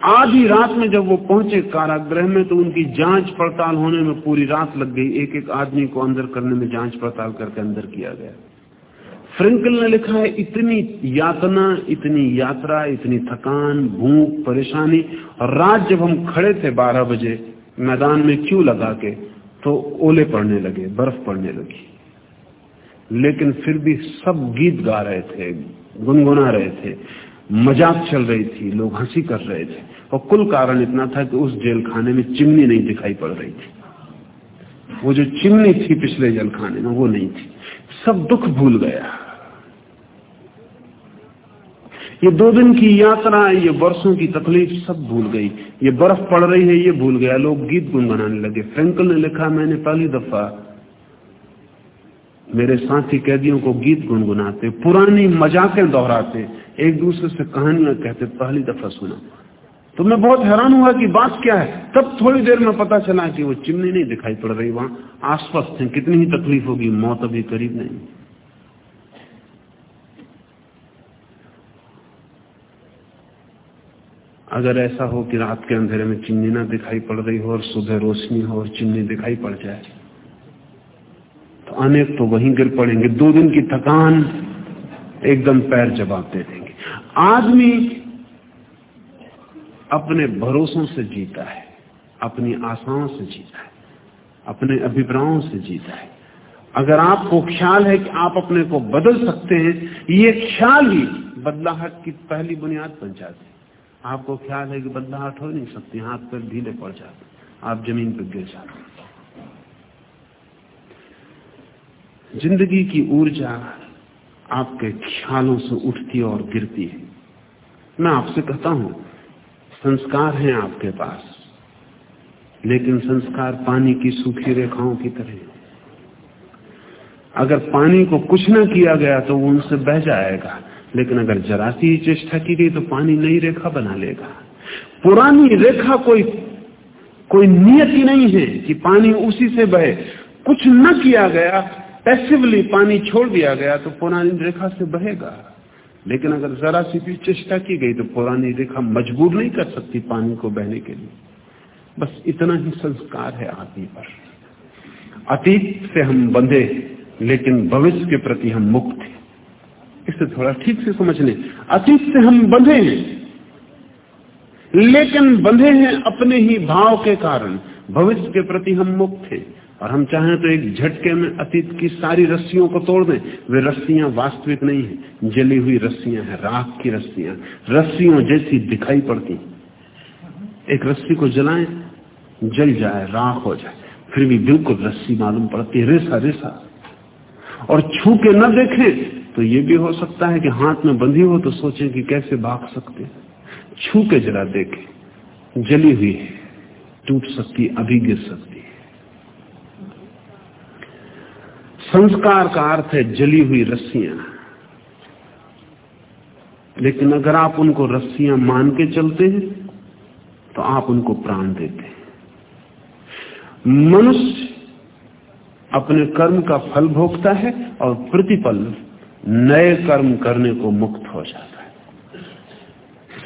आधी रात में जब वो पहुँचे कारागृह में तो उनकी जाँच पड़ताल होने में पूरी रात लग गई। एक एक आदमी को अंदर करने में जाँच पड़ताल करके अंदर किया गया। फ्रेंकल ने लिखा है, इतनी यातना, इतनी यात्रा, इतनी थकान, भूख, परेशानी, और रात जब हम खड़े थे बारह बजे मैदान में क्यों लगा के? तो ओले पड़ने लगे, बर्फ़ पड़ने लगी। लेकिन फिर भी सब गीत गा रहे थे, गुनगुना रहे थे, मज़ाक चल रही थी, लोग हँसी कर रहे थे। और कुल कारण इतना था कि उस जेल खाने में चिमनी नहीं दिखाई पड़ रही थी। वो जो चिमनी थी पिछले जेल खाने में, वो नहीं थी। सब दुख भूल गया। ये दो दिन की यात्रा है, ये वर्षों की तकलीफ़ सब भूल गई। ये बर्फ़ पड़ रही है, ये भूल गया। लोग गीत गुनगुनाने लगे। फ्रेंकल ने लिखा, मैंने पहली दफ़ा मेरे साथी कैदियों को गीत गुनगुनाते, पुरानी मजाकें दोहराते, एक दूसरे से कहानियाँ कहते, पहली दफ़ा सुना। तो मैं बहुत हैरान हुआ कि बात क्या है। तब थोड़ी देर में पता चला कि वो चिमनी नहीं दिखाई पड़ रही वहाँ। आसपास थे, कितनी ही तकलीफ़ होगी, मौत अभी करीब नहीं। अगर ऐसा हो कि रात के अंधेरे में चिमनी ना दिखाई पड़ रही हो और सुबह रोशनी हो और चिमनी दिखाई पड़ जाए तो अनेक तो वहीं गिर पड़ेंगे। दो दिन की थकान एकदम पैर जवाब दे देंगे। आदमी अपने भरोसों से जीता है, अपनी आशाओं से जीता है, अपने अभिप्रायों से जीता है। अगर आपको ख्याल है कि आप अपने को बदल सकते हैं, ये ख्याल ही बदलाहट की पहली बुनियाद बन जाती आपको ख्याल है कि बदलाहट हो नहीं सकती, हाथ पर ढीले पड़ जाते आप ज़मीन पर गिर जाते ज़िंदगी की ऊर्जा आपके ख्यालों से उठती और गिरती है। मैं आपसे कहता हूँ, संस्कार हैं आपके पास, लेकिन संस्कार पानी की सूखी रेखाओं की तरह अगर पानी को कुछ ना किया गया तो वो उनसे बह जाएगा। लेकिन अगर जरा सी चेष्टा की गई तो पानी नई रेखा बना लेगा। पुरानी रेखा कोई कोई नियत ही नहीं है कि पानी उसी से बहे। कुछ न किया गया पैसिवली पानी छोड़ दिया गया तो पुरानी रेखा से बहेगा। लेकिन अगर जरा सी भी चेष्टा की गई तो पुरानी रेखा मजबूर नहीं कर सकती पानी को बहने के लिए। बस इतना ही संस्कार है आदमी पर। अतीत से हम बंधे, लेकिन भविष्य के प्रति हम मुक्त हैं। इसे थोड़ा ठीक से समझ लें अतीत से हम बंधे हैं। लेकिन बंधे हैं अपने ही भाव के कारण। भविष्य के प्रति हम मुक्त हैं। और हम चाहें तो एक झटके में अतीत की सारी रस्सियों को तोड़ दें। वे रस्सियाँ वास्तविक नहीं है। जली हुई रस्सियाँ हैं, राख की रस्सियाँ। रस्सियों जैसी दिखाई पड़ती। एक रस्सी को जलाएँ, जल जाए, राख हो जाए। फिर भी बिल्कुल रस्सी मालूम पड़ती है। रेसा रेसा। और छू के न देखें तो ये भी हो सकता है कि हाथ में बंधी हो तो सोचें कि कैसे भाग सकते छू के जरा देखें, जली हुई है, टूट सकती अभी गिर सकती है। संस्कार का अर्थ है जली हुई रस्सियाँ। लेकिन अगर आप उनको रस्सियाँ मान के चलते हैं तो आप उनको प्राण देते हैं। मनुष्य अपने कर्म का फल भोगता है और प्रतिपल नए कर्म करने को मुक्त हो जाता है।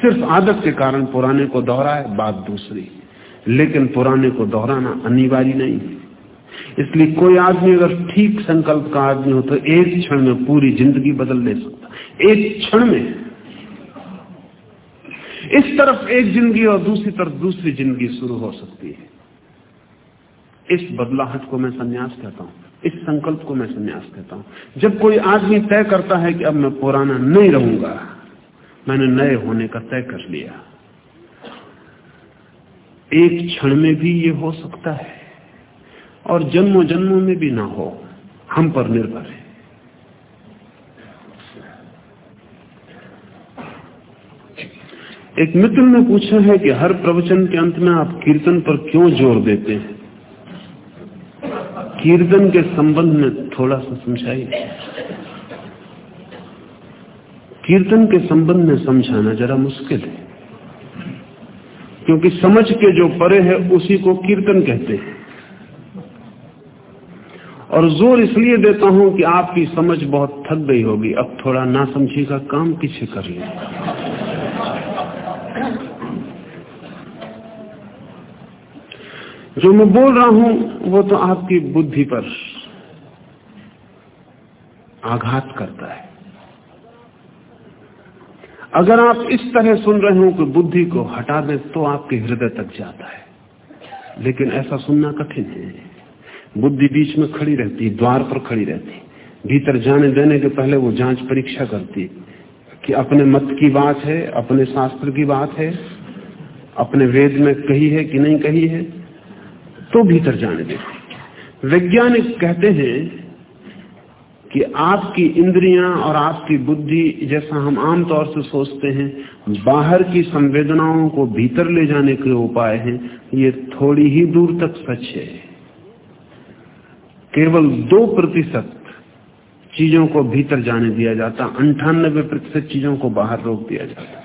सिर्फ़ आदत के कारण पुराने को दोहराए, बात दूसरी। लेकिन पुराने को दोहराना अनिवार्य नहीं है। इसलिए कोई आदमी अगर ठीक संकल्प का आदमी हो तो एक क्षण में पूरी ज़िंदगी बदल ले सकता। एक क्षण में। इस तरफ़ एक ज़िंदगी और दूसरी तरफ़ दूसरी ज़िंदगी शुरू हो सकती है। इस बदलाहट को मैं संन्यास कहता हूँ। इस संकल्प को मैं संन्यास कहता हूँ। जब कोई आदमी तय करता है कि अब मैं पुराना नहीं रहूँगा, मैंने नए होने का तय कर लिया। एक क्षण में भी ये हो सकता है, और जन्मों जन्मों में भी ना हो, हम पर निर्भर है। एक मित्र ने पूछा है कि हर प्रवचन के अंत में आप कीर्तन पर क्यों ज़ोर देते हैं? कीर्तन के संबंध में थोड़ा सा समझाइए। कीर्तन के संबंध में समझाना जरा मुश्किल है। क्योंकि समझ के जो परे है, उसी को कीर्तन कहते हैं। और ज़ोर इसलिए देता हूँ कि आपकी समझ बहुत थक गई होगी। अब थोड़ा ना समझी का काम पीछे कर ले। जो मैं बोल रहा हूँ, वो तो आपकी बुद्धि पर आघात करता है। अगर आप इस तरह सुन रहे हो कि बुद्धि को हटा दें तो आपके हृदय तक जाता है। लेकिन ऐसा सुनना कठिन है। बुद्धि बीच में खड़ी रहती, द्वार पर खड़ी रहती। भीतर जाने देने के पहले वो जाँच परीक्षा करती कि अपने मत की बात है, अपने शास्त्र की बात है, अपने वेद में कही है कि नहीं कही है। तो भीतर जाने देती वैज्ञानिक कहते हैं कि आपकी इंद्रियाँ और आपकी बुद्धि जैसा हम आमतौर से सोचते हैं, बाहर की संवेदनाओं को भीतर ले जाने के उपाय हैं, ये थोड़ी ही दूर तक सच है। केवल दो प्रतिशत चीज़ों को भीतर जाने दिया जाता, अंठानबे प्रतिशत चीज़ों को बाहर रोक दिया जाता।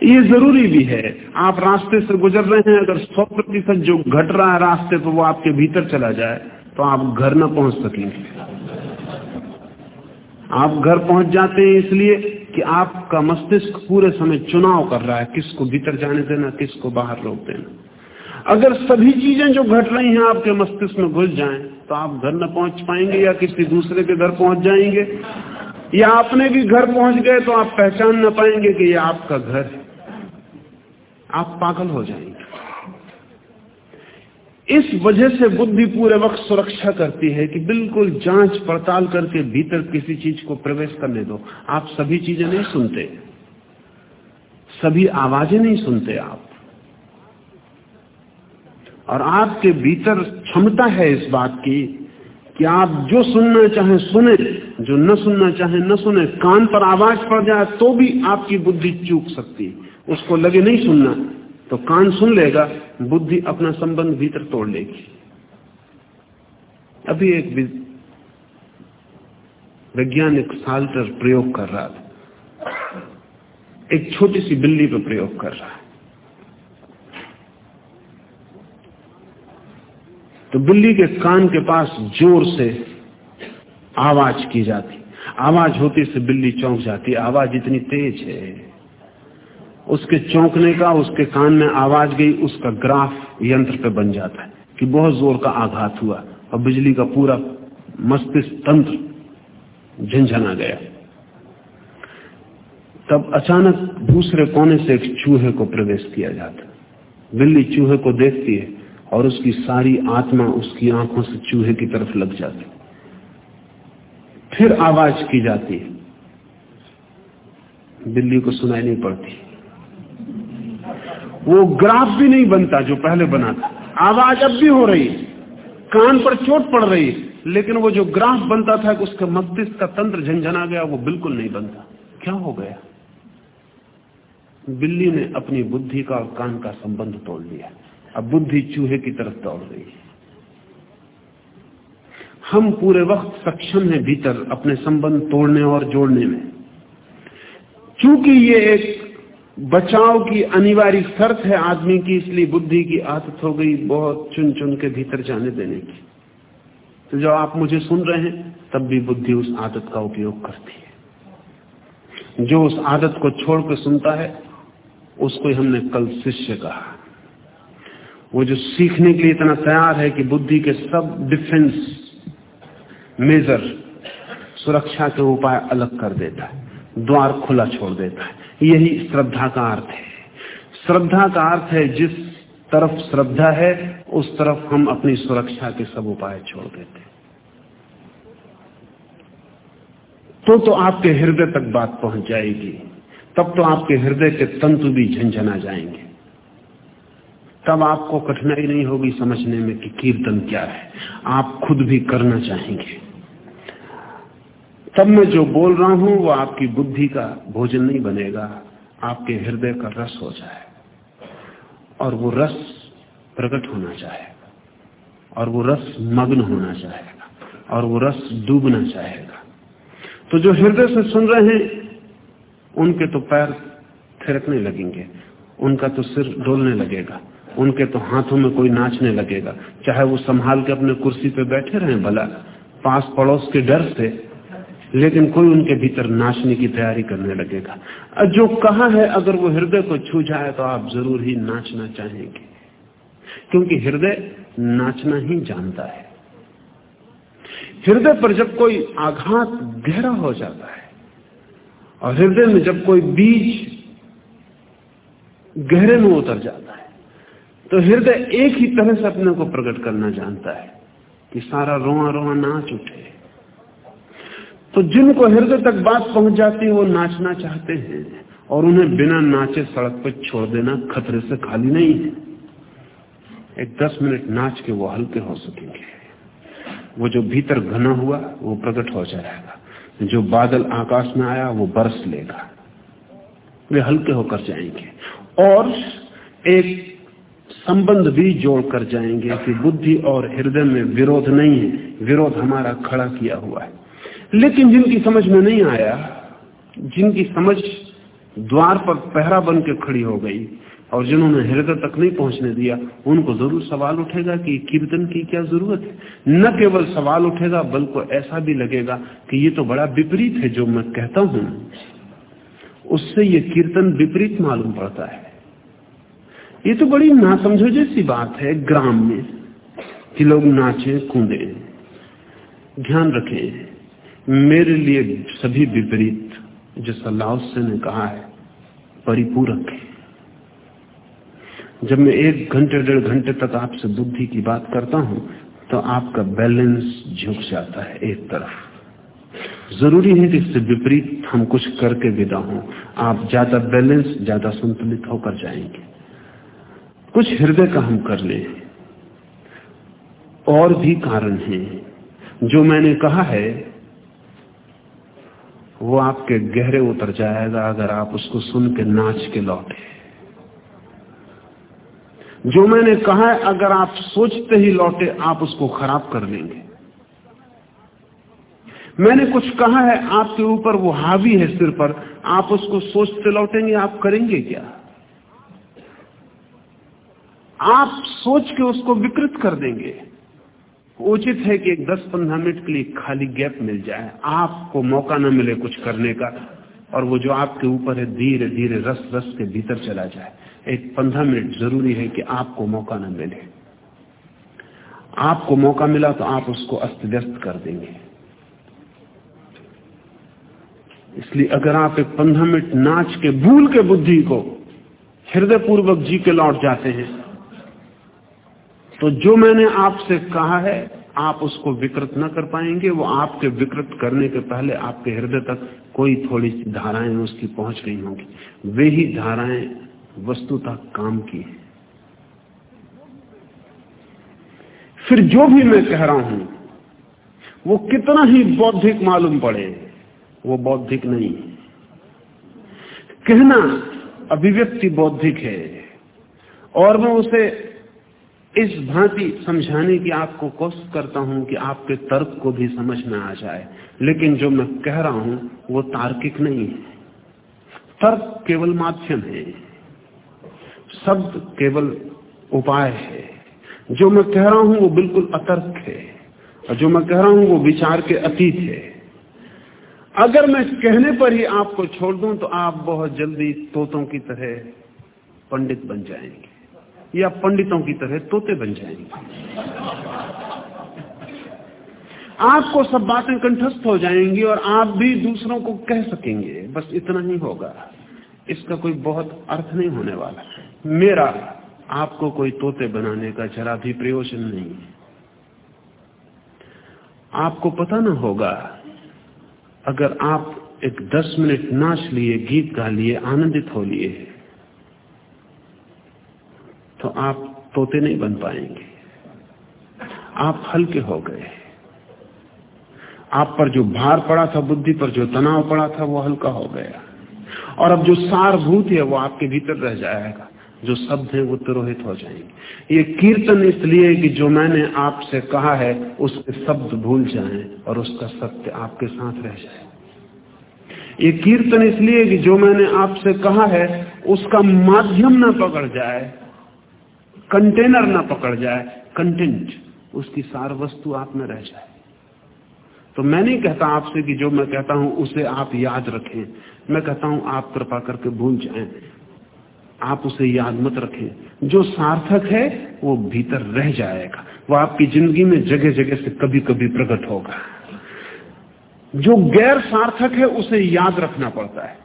ये ज़रूरी भी है। आप रास्ते से गुजर रहे हैं, अगर सौ प्रतिशत जो घट रहा है रास्ते पर वो आपके भीतर चला जाए तो आप घर न पहुँच सकेंगे आप घर पहुँच जाते हैं इसलिए कि आपका मस्तिष्क पूरे समय चुनाव कर रहा है, किसको भीतर जाने देना, किसको बाहर रोक देना। अगर सभी चीज़ें जो घट रही हैं आपके मस्तिष्क में घुस जाएँ तो आप घर न पहुँच पाएँगे या किसी दूसरे के घर पहुँच जाएँगे। या अपने भी घर पहुँच गए तो आप पहचान न पाएँगे कि यह आपका घर है। आप पागल हो जाएँगे। इस वजह से बुद्धि पूरे वक्त सुरक्षा करती है कि बिल्कुल जाँच पड़ताल करके भीतर किसी चीज़ को प्रवेश करने दो। आप सभी चीज़ें नहीं सुनते। सभी आवाज़ें नहीं सुनते आप। और आपके भीतर क्षमता है इस बात की कि आप जो सुनना चाहे सुने, जो न सुनना चाहे न सुने, कान पर आवाज़ पड़ जाए तो भी आपकी बुद्धि चूक सकती उसको लगे नहीं सुनना तो कान सुन लेगा, बुद्धि अपना संबंध भीतर तोड़ लेगी। अभी एक वैज्ञानिक साल्टर प्रयोग कर रहा था। एक छोटी सी बिल्ली पर प्रयोग कर रहा है। तो बिल्ली के कान के पास ज़ोर से आवाज़ की जाती। आवाज़ होती से बिल्ली चौंक जाती। आवाज़ इतनी तेज है। उसके चौंकने का, उसके कान में आवाज़ गई, उसका ग्राफ यंत्र पे बन जाता है कि बहुत ज़ोर का आघात हुआ और बिजली का पूरा मस्तिष्क तंत्र झंझना गया। तब अचानक दूसरे कोने से एक चूहे को प्रवेश किया जाता। बिल्ली चूहे को देखती है और उसकी सारी आत्मा उसकी आँखों से चूहे की तरफ़ लग जाती। फिर आवाज़ की जाती है। बिल्ली को सुनाई नहीं पड़ती। वो ग्राफ भी नहीं बनता जो पहले बना था। आवाज़ अब भी हो रही कान पर चोट पड़ रही लेकिन वो जो ग्राफ बनता था उसके मस्तिष्क का तंत्र झंझना गया, वो बिल्कुल नहीं बनता। क्या हो गया? बिल्ली ने अपनी बुद्धि का और कान का संबंध तोड़ लिया। अब बुद्धि चूहे की तरफ़ दौड़ रही है। हम पूरे वक्त सक्षम हैं भीतर अपने संबंध तोड़ने और जोड़ने में। चूँकि ये एक बचाव की अनिवार्य शर्त है आदमी की, इसलिए बुद्धि की आदत हो गई बहुत चुन चुन के भीतर जाने देने की। तो जब आप मुझे सुन रहे हैं, तब भी बुद्धि उस आदत का उपयोग करती है। जो उस आदत को छोड़कर सुनता है, उसको हमने कल शिष्य कहा। वो जो सीखने के लिए इतना तैयार है कि बुद्धि के सब डिफेंस मेजर सुरक्षा के उपाय अलग कर देता है, द्वार खुला छोड़ देता है। यही श्रद्धा का अर्थ है। श्रद्धा का अर्थ है जिस तरफ़ श्रद्धा है, उस तरफ़ हम अपनी सुरक्षा के सब उपाय छोड़ देते तो तो आपके हृदय तक बात पहुँच जाएगी। तब तो आपके हृदय के तंतु भी झंझना जाएँगे। तब आपको कठिनाई नहीं होगी समझने में कि कीर्तन क्या है। आप खुद भी करना चाहेंगे। तब मैं जो बोल रहा हूँ, वो आपकी बुद्धि का भोजन नहीं बनेगा, आपके हृदय का रस हो जाए। और वो रस प्रकट होना चाहेगा, और वो रस मग्न होना चाहेगा, और वो रस डूबना चाहेगा। तो जो हृदय से सुन रहे हैं, उनके तो पैर थिरकने लगेंगे, उनका तो सिर डोलने लगेगा, उनके तो हाथों में कोई नाचने लगेगा। चाहे वो संभाल के अपने कुर्सी पे बैठे रहे, भला पास पड़ोस के डर से लेकिन कोई उनके भीतर नाचने की तैयारी करने लगेगा। जो कहा है, अगर वो हृदय को छू जाए तो आप ज़रूर ही नाचना चाहेंगे। क्योंकि हृदय नाचना ही जानता है। हृदय पर जब कोई आघात गहरा हो जाता है, और हृदय में जब कोई बीज गहरे में उतर जाता है तो हृदय एक ही तरह से अपने को प्रकट करना जानता है कि सारा रोआ रोआ नाच उठे। तो जिनको हृदय तक बात पहुँच जाती है, वो नाचना चाहते हैं और उन्हें बिना नाचे सड़क पर छोड़ देना खतरे से खाली नहीं है। एक दस मिनट नाच के वो हल्के हो सकेंगे। वो जो भीतर घना हुआ, वो प्रकट हो जाएगा। जो बादल आकाश में आया, वो बरस लेगा। वे हल्के होकर जाएँगे। और एक संबंध भी जोड़कर जाएँगे कि बुद्धि और हृदय में विरोध नहीं है। विरोध हमारा खड़ा किया हुआ है। लेकिन जिनकी समझ में नहीं आया, जिनकी समझ द्वार पर पहरा बन के खड़ी हो गई और जिन्होंने हृदय तक नहीं पहुँचने दिया, उनको ज़रूर सवाल उठेगा कि कीर्तन की क्या ज़रूरत है? न केवल सवाल उठेगा, बल्कि ऐसा भी लगेगा कि ये तो बड़ा विपरीत है जो मैं कहता हूँ। उससे ये कीर्तन विपरीत मालूम पड़ता है। ये तो बड़ी नासमझो जैसी बात है ग्राम में कि लोग नाचे, कूदे, ध्यान रखें। मेरे लिए सभी विपरीत, जैसा लाओसे ने कहा है, परिपूरक है। जब मैं एक घंटे, डेढ़ घंटे तक आपसे बुद्धि की बात करता हूँ तो आपका बैलेंस झुक जाता है एक तरफ़। ज़रूरी है कि इससे विपरीत हम कुछ करके विदा हों। आप ज़्यादा बैलेंस, ज़्यादा संतुलित होकर जाएँगे। कुछ हृदय का हम कर ले। और भी कारण हैं। जो मैंने कहा है वो आपके गहरे उतर जाएगा अगर आप उसको सुन के नाच के लौटे। जो मैंने कहा है, अगर आप सोचते ही लौटे, आप उसको खराब कर लेंगे मैंने कुछ कहा है, आपके ऊपर वो हावी है सिर पर, आप उसको सोचते लौटेंगे, आप करेंगे क्या? आप सोच के उसको विकृत कर देंगे। उचित है कि एक 10-15 मिनट के लिए खाली गैप मिल जाए। आपको मौका न मिले कुछ करने का और वो जो आपके ऊपर है, धीरे धीरे, रस रस के भीतर चला जाए। एक पंद्रह मिनट ज़रूरी है कि आपको मौका न मिले। आपको मौका मिला तो आप उसको अस्त व्यस्त कर देंगे। इसलिए अगर आप एक पंद्रह मिनट नाच के, भूल के बुद्धि को हृदय पूर्वक जी के लौट जाते हैं तो जो मैंने आपसे कहा है, आप उसको विकृत न कर पाएँगे। वो आपके विकृत करने के पहले आपके हृदय तक कोई थोड़ी सी धाराएँ उसकी पहुँच गई होंगी। वे ही धाराएँ वस्तुतः काम की है। फिर जो भी मैं कह रहा हूँ, वो कितना ही बौद्धिक मालूम पड़े, वो बौद्धिक नहीं कहना अभिव्यक्ति बौद्धिक है, और मैं उसे इस भांति समझाने की आपको कोशिश करता हूँ कि आपके तर्क को भी समझ में आ जाए। लेकिन जो मैं कह रहा हूँ, वो तार्किक नहीं है। तर्क केवल माध्यम है। शब्द केवल उपाय है। जो मैं कह रहा हूँ, वो बिल्कुल अतर्क है। और जो मैं कह रहा हूँ, वो विचार के अतीत है। अगर मैं कहने पर ही आपको छोड़ दूँ तो आप बहुत जल्दी तोतों की तरह पंडित बन जाएँगे। या पंडितों की तरह तोते बन जाएँगे। आपको सब बातें कंठस्थ हो जाएँगी और आप भी दूसरों को कह सकेंगे। बस इतना ही होगा। इसका कोई बहुत अर्थ नहीं होने वाला। मेरा आपको कोई तोते बनाने का जरा भी प्रयोजन नहीं है। आपको पता ना होगा, अगर आप एक दस मिनट नाच लिए, गीत गा लिए, आनंदित हो लिए तो आप तोते नहीं बन पाएँगे। आप हल्के हो गए। आप पर जो भार पड़ा था, बुद्धि पर जो तनाव पड़ा था, वो हल्का हो गया। और अब जो सारभूत है, वो आपके भीतर रह जाएगा। जो शब्द है, वो तिरोहित हो जाएँगे। ये कीर्तन इसलिए कि जो मैंने आपसे कहा है, उसके शब्द भूल जाएँ और उसका सत्य आपके साथ रह जाए। ये कीर्तन इसलिए कि जो मैंने आपसे कहा है, उसका माध्यम न पकड़ जाए। कंटेनर ना पकड़ जाए, कंटेंट, उसकी सार वस्तु आप में रह जाए। तो मैं नहीं कहता आपसे कि जो मैं कहता हूँ, उसे आप याद रखें। मैं कहता हूँ, आप कृपा करके भूल जाए। आप उसे याद मत रखें। जो सार्थक है, वो भीतर रह जाएगा। वो आपकी ज़िंदगी में जगह जगह से कभी कभी प्रकट होगा। जो गैर सार्थक है, उसे याद रखना पड़ता है।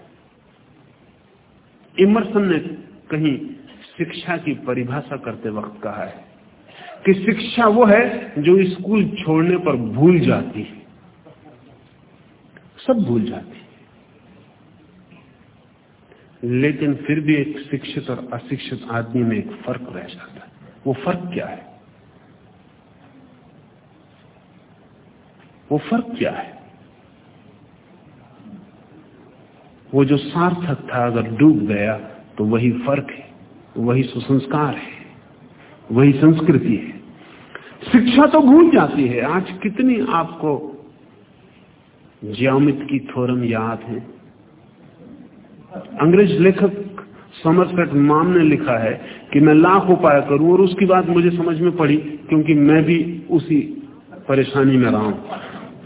इमरसन ने कहीं शिक्षा की परिभाषा करते वक्त कहा है कि शिक्षा वो है जो स्कूल छोड़ने पर भूल जाती है। सब भूल जाती है। लेकिन फिर भी एक शिक्षित और अशिक्षित आदमी में एक फ़र्क रह जाता है। वो फ़र्क क्या है? वो फ़र्क क्या है? वो जो सार्थक था, अगर डूब गया तो वही फ़र्क है। वही सुसंस्कार है, वही संस्कृति है। शिक्षा तो भूल जाती है। आज कितनी आपको ज्यामित की थोरम याद है? अंग्रेज़ लेखक समरसेट माम ने लिखा है कि मैं लाख उपाय करूँ और उसकी बात मुझे समझ में पड़ी क्योंकि मैं भी उसी परेशानी में रहा हूँ।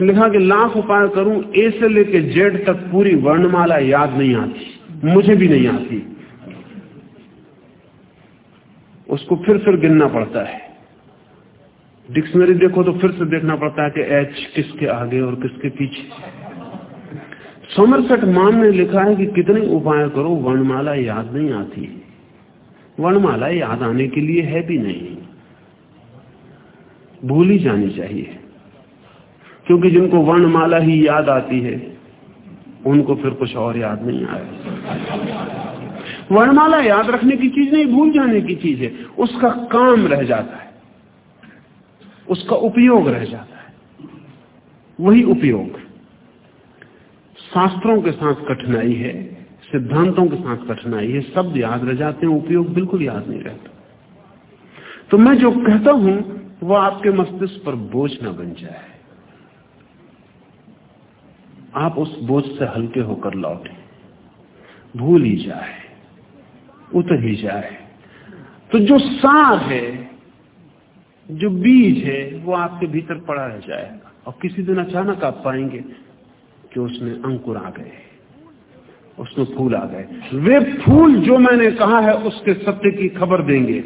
लिखा कि लाख उपाय करूँ, ए से लेके जेड तक पूरी वर्णमाला याद नहीं आती, मुझे भी नहीं आती। उसको फिर फिर गिनना पड़ता है। डिक्शनरी देखो तो फिर से देखना पड़ता है कि एच किसके आगे और किसके पीछे। सोमरसेट मान ने लिखा है कि कितने उपाय करो, वर्णमाला याद नहीं आती। वर्णमाला याद आने के लिए है भी नहीं। भूल ही जानी चाहिए। क्योंकि जिनको वर्णमाला ही याद आती है, उनको फिर कुछ और याद नहीं आया वर्णमाला याद रखने की चीज़ नहीं, भूल जाने की चीज़ है। उसका काम रह जाता है। उसका उपयोग रह जाता है। वही उपयोग। शास्त्रों के साथ कठिनाई है, सिद्धांतों के साथ कठिनाई है शब्द याद रह जाते हैं, उपयोग बिल्कुल याद नहीं रहता। तो मैं जो कहता हूँ वो आपके मस्तिष्क पर बोझ ना बन जाए। आप उस बोझ से हल्के होकर लौटे। भूल ही जाए। उतर ही जाए। तो जो सार है, जो बीज है, वो आपके भीतर पड़ा रह जाएगा। और किसी दिन अचानक आप पाएँगे कि उसमें अंकुर आ गए। उसमें फूल आ गए। वे फूल जो मैंने कहा है, उसके सत्य की खबर देंगे।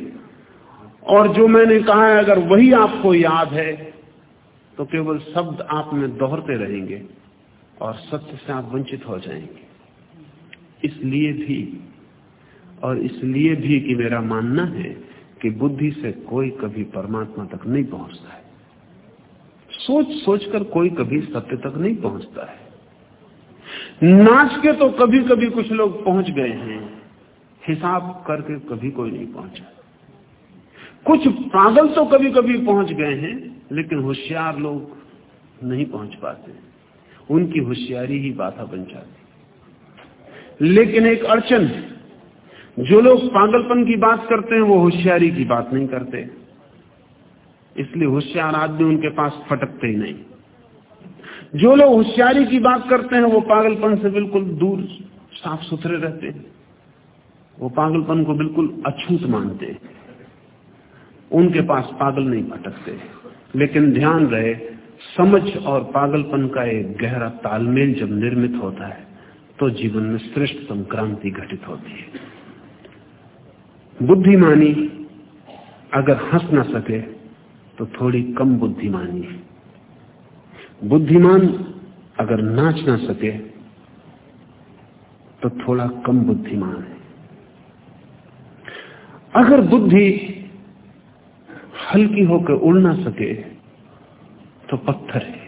और जो मैंने कहा है, अगर वही आपको याद है तो केवल शब्द आप में दोहरते रहेंगे और सत्य से आप वंचित हो जाएँगे। इसलिए भी और इसलिए भी कि मेरा मानना है कि बुद्धि से कोई कभी परमात्मा तक नहीं पहुँचता है। सोच, सोचकर कोई कभी सत्य तक नहीं पहुँचता है। नाच के तो कभी कभी कुछ लोग पहुँच गए हैं। हिसाब करके कभी कोई नहीं पहुँचा। कुछ पागल तो कभी कभी पहुँच गए हैं, लेकिन होशियार लोग नहीं पहुँच पाते। उनकी होशियारी ही बाधा बन जाती। लेकिन एक अड़चन जो लोग पागलपन की बात करते हैं, वो होशियारी की बात नहीं करते। इसलिए होशियार आदमी उनके पास फटकते ही नहीं। जो लोग होशियारी की बात करते हैं, वो पागलपन से बिल्कुल दूर साफ़ सुथरे रहते हैं। वो पागलपन को बिल्कुल अछूत मानते हैं। उनके पास पागल नहीं भटकते। लेकिन ध्यान रहे, समझ और पागलपन का एक गहरा तालमेल जब निर्मित होता है तो जीवन में श्रेष्ठतम क्रांति घटित होती है। बुद्धिमानी अगर हंस ना सके तो थोड़ी कम बुद्धिमानी। है बुद्धिमान अगर नाच ना सके तो थोड़ा कम बुद्धिमान है। अगर बुद्धि हल्की होकर उड़ ना सके तो पत्थर है।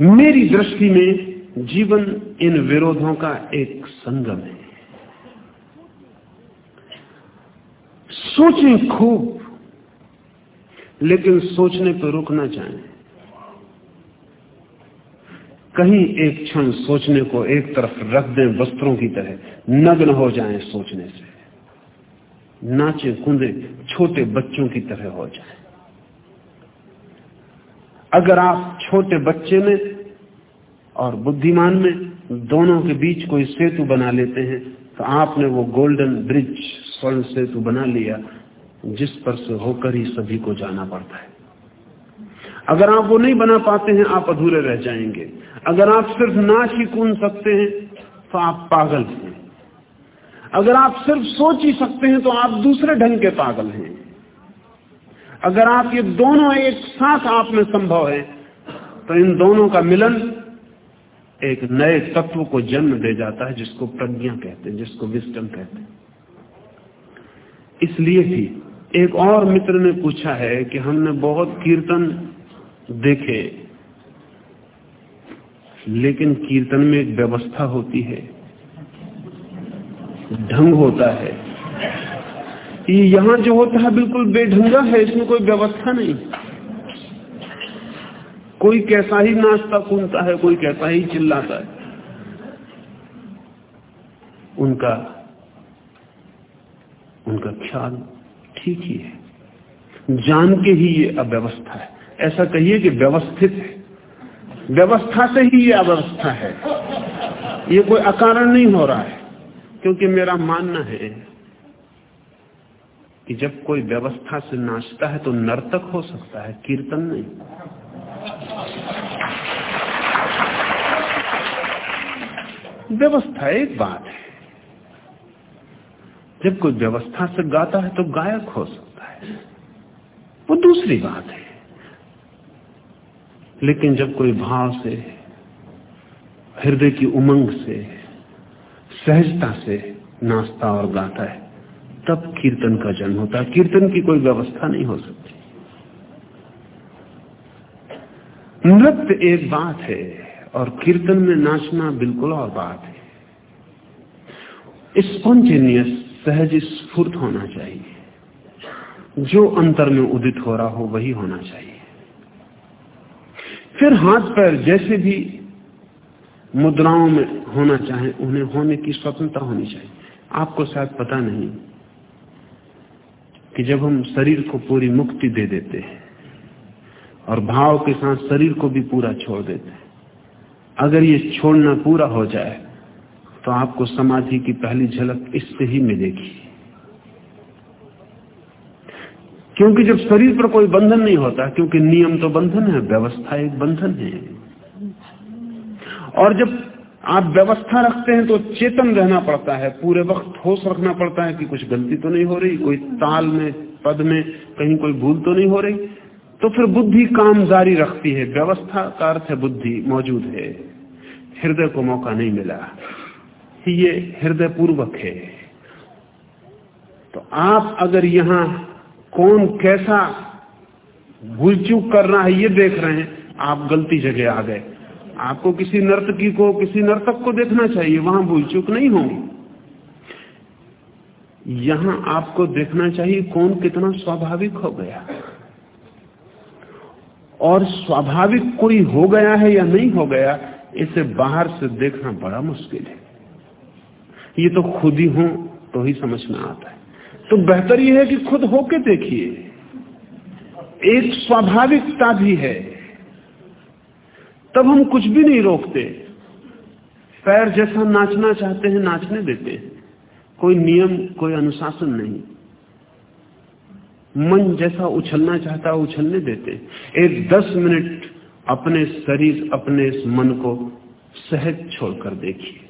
मेरी दृष्टि में जीवन इन विरोधों का एक संगम है। सोचें खूब, लेकिन सोचने पर रुक ना जाए। कहीं एक क्षण सोचने को एक तरफ़ रख दें वस्त्रों की तरह, नग्न हो जाएँ सोचने से। नाचे कुंदे छोटे बच्चों की तरह हो जाएँ। अगर आप छोटे बच्चे में और बुद्धिमान में दोनों के बीच कोई सेतु बना लेते हैं तो आपने वो गोल्डन ब्रिज स्वर्ण सेतु बना लिया, जिस पर से होकर ही सभी को जाना पड़ता है। अगर आप वो नहीं बना पाते हैं, आप अधूरे रह जाएँगे। अगर आप सिर्फ़ नाच ही कूद सकते हैं तो आप पागल हैं। अगर आप सिर्फ़ सोच ही सकते हैं तो आप दूसरे ढंग के पागल हैं। अगर आप ये दोनों एक साथ आप में संभव है तो इन दोनों का मिलन एक नए तत्व को जन्म दे जाता है, जिसको प्रज्ञा कहते हैं, जिसको विस्टम कहते हैं। इसलिए भी एक और मित्र ने पूछा है कि हमने बहुत कीर्तन देखे, लेकिन कीर्तन में एक व्यवस्था होती है, ढंग होता है। ये यहाँ जो होता है, बिल्कुल बेढंगा है, इसमें कोई व्यवस्था नहीं। कोई कैसा ही नाचता कूदता है, कोई कैसा ही चिल्लाता है। उनका उनका ख्याल ठीक ही है। जान के ही ये अव्यवस्था है। ऐसा कहिए कि व्यवस्थित है। व्यवस्था से ही ये अव्यवस्था है। ये कोई अकारण नहीं हो रहा है, क्योंकि मेरा मानना है कि जब कोई व्यवस्था से नाचता है तो नर्तक हो सकता है, कीर्तन नहीं। व्यवस्था एक बात है। जब कोई व्यवस्था से गाता है तो गायक हो सकता है। वो दूसरी बात है। लेकिन जब कोई भाव से, हृदय की उमंग से, सहजता से नाचता और गाता है, तब कीर्तन का जन्म होता है। कीर्तन की कोई व्यवस्था नहीं हो सकती। नृत्य एक बात है और कीर्तन में नाचना बिल्कुल और बात है। स्पॉन्टेनियस, सहज स्फूर्त होना चाहिए। जो अंतर में उदित हो रहा हो वही होना चाहिए। फिर हाथ पैर जैसे भी मुद्राओं में होना चाहे, उन्हें होने की स्वतंत्रता होनी चाहिए। आपको शायद पता नहीं कि जब हम शरीर को पूरी मुक्ति दे देते हैं और भाव के साथ शरीर को भी पूरा छोड़ देते हैं। अगर ये छोड़ना पूरा हो जाए तो आपको समाधि की पहली झलक इससे ही मिलेगी। क्योंकि जब शरीर पर कोई बंधन नहीं होता, क्योंकि नियम तो बंधन है, व्यवस्था एक बंधन है। और जब आप व्यवस्था रखते हैं तो चेतन रहना पड़ता है, पूरे वक्त होश रखना पड़ता है कि कुछ गलती तो नहीं हो रही, कोई ताल में, पद में कहीं कोई भूल तो नहीं हो रही। तो फिर बुद्धि काम जारी रखती है व्यवस्था का अर्थ है बुद्धि मौजूद है। हृदय को मौका नहीं मिला ये हृदय पूर्वक है। तो आप अगर यहाँ कौन कैसा भूल चूक कर रहा है ये देख रहे हैं, आप गलती जगह आ गए। आपको किसी नर्तकी को, किसी नर्तक को देखना चाहिए, वहाँ भूल चूक नहीं होंगी। यहाँ आपको देखना चाहिए कौन कितना स्वाभाविक हो गया। और स्वाभाविक कोई हो गया है या नहीं हो गया, इसे बाहर से देखना बड़ा मुश्किल है। ये तो खुद ही हो तो ही समझ में आता है। तो बेहतर यह है कि खुद होके देखिए। एक स्वाभाविकता भी है। तब हम कुछ भी नहीं रोकते। पैर जैसा नाचना चाहते हैं, नाचने देते हैं। कोई नियम, कोई अनुशासन नहीं। मन जैसा उछलना चाहता है, उछलने देते। एक दस मिनट अपने शरीर, अपने इस मन को सहज छोड़कर देखिए।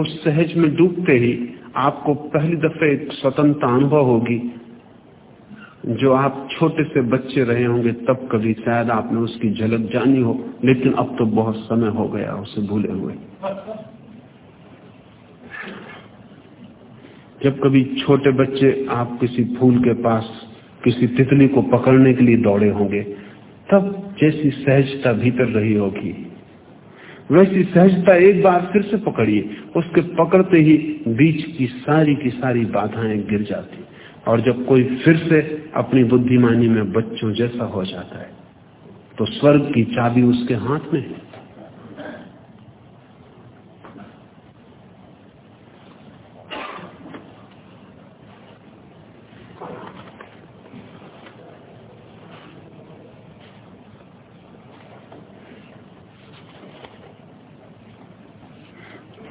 उस सहज में डूबते ही आपको पहली दफे एक स्वतंत्रता अनुभव होगी। जो आप छोटे से बच्चे रहे होंगे, तब कभी शायद आपने उसकी झलक जानी हो, लेकिन अब तो बहुत समय हो गया उसे भूले हुए। जब कभी छोटे बच्चे आप किसी फूल के पास, किसी तितली को पकड़ने के लिए दौड़े होंगे, तब जैसी सहजता भीतर रही होगी। वैसी सहजता एक बार फिर से पकड़िए, उसके पकड़ते ही बीच की सारी की सारी बाधाएँ गिर जाती, और जब कोई फिर से अपनी बुद्धिमानी में बच्चों जैसा हो जाता है तो स्वर्ग की चाबी उसके हाथ में है।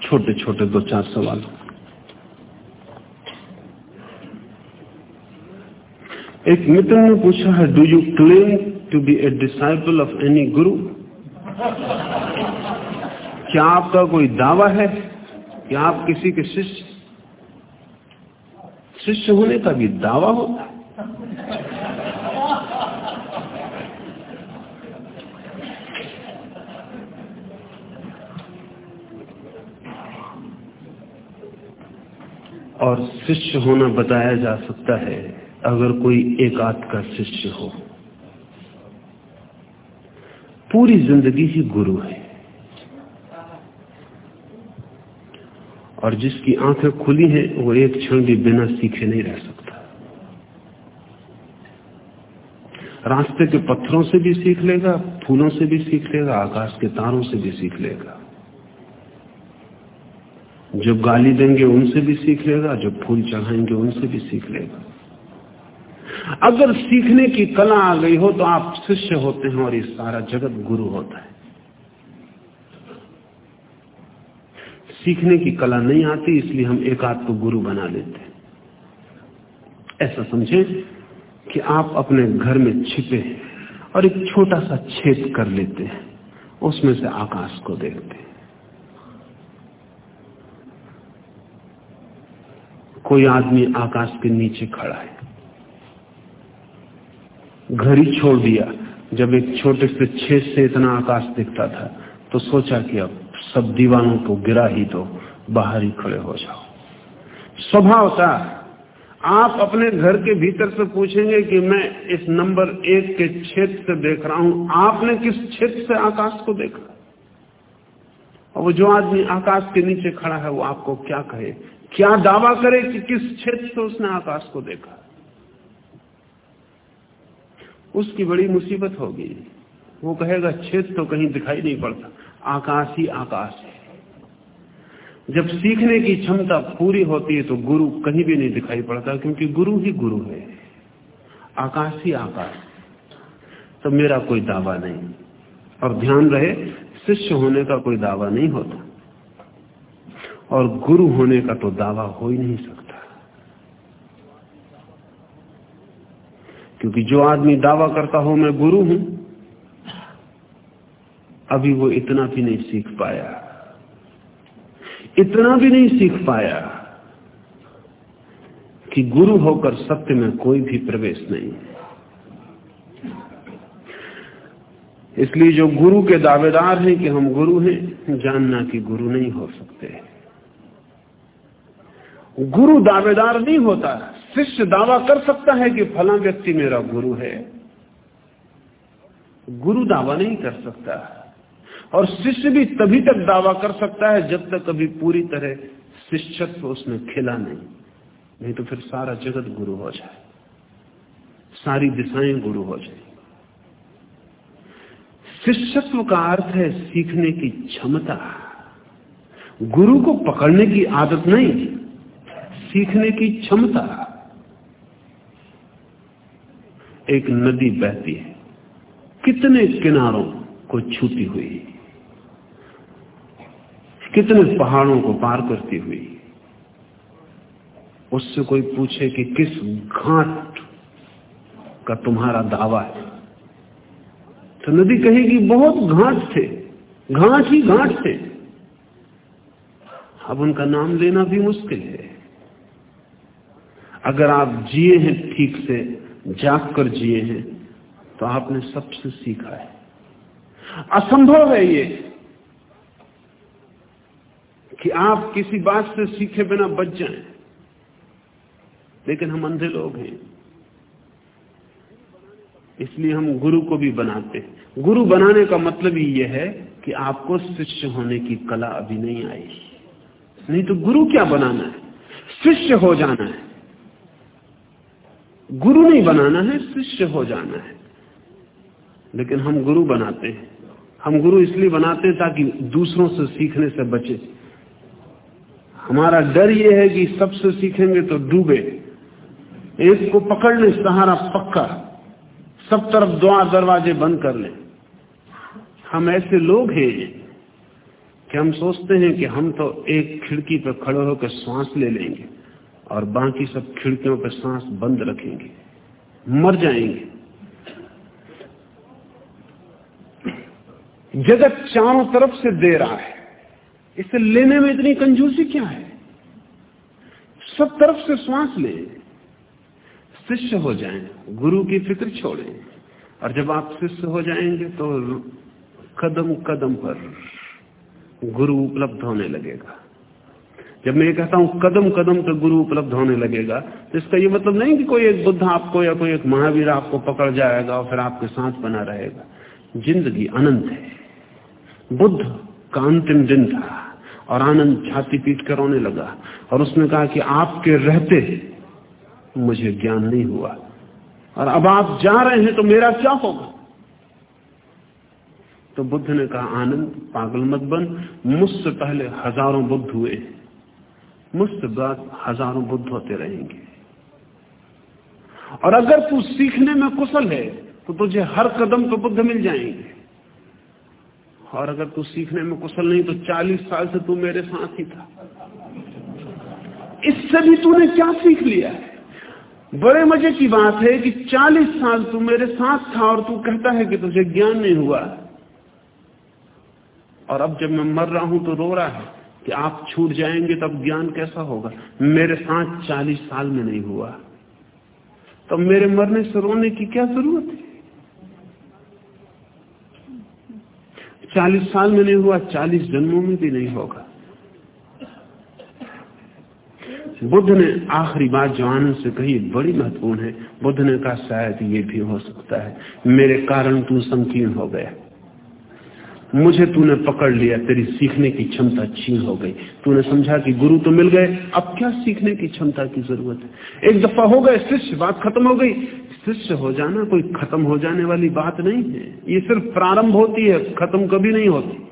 छोटे छोटे दो चार सवाल। एक मित्र ने पूछा है do you claim to be a disciple of any guru क्या आपका कोई दावा है कि आप किसी के शिष्य शिष्य होने का भी दावा होता है और शिष्य होना बताया जा सकता है, अगर कोई एक आध का शिष्य हो। पूरी ज़िंदगी ही गुरु है। और जिसकी आँखें खुली हैं, वो एक क्षण भी बिना सीखे नहीं रह सकता। रास्ते के पत्थरों से भी सीख लेगा, फूलों से भी सीख लेगा, आकाश के तारों से भी सीख लेगा। जो गाली देंगे उनसे भी सीख लेगा जो फूल चढ़ाएँगे उनसे भी सीख लेगा। अगर सीखने की कला आ गई हो तो आप शिष्य होते हैं और ये सारा जगत गुरु होता है। सीखने की कला नहीं आती, इसलिए हम एक आध को गुरु बना लेते हैं। ऐसा समझे कि आप अपने घर में छिपे और एक छोटा सा छेद कर लेते हैं, उसमें से आकाश को देखते हैं। कोई आदमी आकाश के नीचे खड़ा है। घर ही छोड़ दिया। जब एक छोटे से छेद से इतना आकाश दिखता था तो सोचा कि अब सब दीवानों को गिरा ही तो बाहर ही खड़े हो जाओ। स्वभाव था। आप अपने घर के भीतर से पूछेंगे कि मैं इस नंबर एक के छेद से देख रहा हूँ। आपने किस छेद से आकाश को देखा? और वो जो आदमी आकाश के नीचे खड़ा है, वो आपको क्या कहे? क्या दावा करे कि किस क्षेत्र से उसने आकाश को देखा? उसकी बड़ी मुसीबत होगी। वो कहेगा, क्षेत्र तो कहीं दिखाई नहीं पड़ता। आकाश ही आकाश है। जब सीखने की क्षमता पूरी होती है तो गुरु कहीं भी नहीं दिखाई पड़ता, क्योंकि गुरु ही गुरु है। आकाश ही आकाश तो मेरा कोई दावा नहीं। और ध्यान रहे, शिष्य होने का कोई दावा नहीं होता। और गुरु होने का तो दावा हो ही नहीं सकता। क्योंकि जो आदमी दावा करता हो, मैं गुरु हूँ। अभी वो इतना भी नहीं सीख पाया। इतना भी नहीं सीख पाया कि गुरु होकर सत्य में कोई भी प्रवेश नहीं। इसलिए जो गुरु के दावेदार हैं कि हम गुरु हैं, जानना कि गुरु नहीं हो सकते। गुरु दावेदार नहीं होता। शिष्य दावा कर सकता है कि फला व्यक्ति मेरा गुरु है। गुरु दावा नहीं कर सकता। और शिष्य भी तभी तक दावा कर सकता है जब तक कभी पूरी तरह शिष्यत्व उसने खिला नहीं। नहीं तो फिर सारा जगत गुरु हो जाए। सारी दिशाएँ गुरु हो जाए। शिष्यत्व का अर्थ है सीखने की क्षमता। गुरु को पकड़ने की आदत नहीं। सीखने की क्षमता एक नदी बहती है। कितने किनारों को छूती हुई, कितने पहाड़ों को पार करती हुई, उससे कोई पूछे कि किस घाट का तुम्हारा दावा है? तो नदी कहेगी बहुत घाट थे, घाट ही घाट थे। अब उनका नाम लेना भी मुश्किल है। अगर आप जिए हैं ठीक से, जाग कर जिए हैं तो आपने सबसे सीखा है। असंभव है ये कि आप किसी बात से सीखे बिना बच जाएँ। लेकिन हम अंधे लोग हैं। इसलिए हम गुरु को भी बनाते हैं। गुरु बनाने का मतलब ही यह है कि आपको शिष्य होने की कला अभी नहीं आई। नहीं तो गुरु क्या बनाना है? शिष्य हो जाना है। गुरु नहीं बनाना है, शिष्य हो जाना है। लेकिन हम गुरु बनाते हैं। हम गुरु इसलिए बनाते हैं ताकि दूसरों से सीखने से बचे। हमारा डर यह है कि सबसे सीखेंगे तो डूबे। एक को पकड़ ले, सहारा पक्का। सब तरफ़ द्वार, दरवाजे बंद कर ले। हम ऐसे लोग हैं कि हम सोचते हैं कि हम तो एक खिड़की पर खड़े होकर श्वास ले लेंगे। और बाकी सब खिड़कियों पर सांस बंद रखेंगे। मर जाएँगे। जगत चारों तरफ़ से दे रहा है। इसे लेने में इतनी कंजूसी क्या है? सब तरफ़ से श्वास ले। शिष्य हो जाएँ, गुरु की फ़िक्र छोड़ें। और जब आप शिष्य हो जाएँगे तो कदम कदम पर गुरु उपलब्ध होने लगेगा। जब मैं ये कहता हूँ, कदम कदम पर गुरु उपलब्ध होने लगेगा तो इसका ये मतलब नहीं कि कोई एक बुद्ध आपको या कोई एक महावीर आपको पकड़ जाएगा और फिर आपके साथ बना रहेगा। ज़िंदगी अनंत है। बुद्ध का अंतिम दिन था और आनंद छाती पीट कर रोने लगा और उसने कहा कि आपके रहते मुझे ज्ञान नहीं हुआ और अब आप जा रहे हैं तो मेरा क्या होगा? तो बुद्ध ने कहा, आनंद, पागल मत बन, मुझसे पहले हज़ारों बुद्ध हुए। मुझसे बाद हज़ारों बुद्ध होते रहेंगे। और अगर तू सीखने में कुशल है तो तुझे हर कदम पर बुद्ध मिल जाएँगे। और अगर तू सीखने में कुशल नहीं तो 40 साल से तू मेरे साथ ही था। इससे भी तूने क्या सीख लिया बड़े मज़े की बात है कि 40 साल तू मेरे साथ था और तू कहता है कि तुझे ज्ञान नहीं हुआ। और अब जब मैं मर रहा हूँ तो रो रहा है। कि आप छूट जाएँगे तब ज्ञान कैसा होगा? मेरे साथ 40 साल में नहीं हुआ। तो मेरे मरने से रोने की क्या ज़रूरत है? चालीस साल में नहीं हुआ, चालीस जन्मों में भी नहीं होगा। बुद्ध ने आखिरी बात जवानों से कही, बड़ी महत्वपूर्ण है। बुद्ध ने कहा, शायद ये भी हो सकता है। मेरे कारण तू संकीर्ण हो गया। मुझे तूने पकड़ लिया, तेरी सीखने की क्षमता छीन हो गई। तूने समझा कि गुरु तो मिल गए, अब क्या सीखने की क्षमता की ज़रूरत है? एक दफ़ा हो गए, शिष्य, बात खत्म हो गई। शिष्य हो जाना कोई खत्म हो जाने वाली बात नहीं है। ये सिर्फ़ प्रारंभ होती है, खत्म कभी नहीं होती।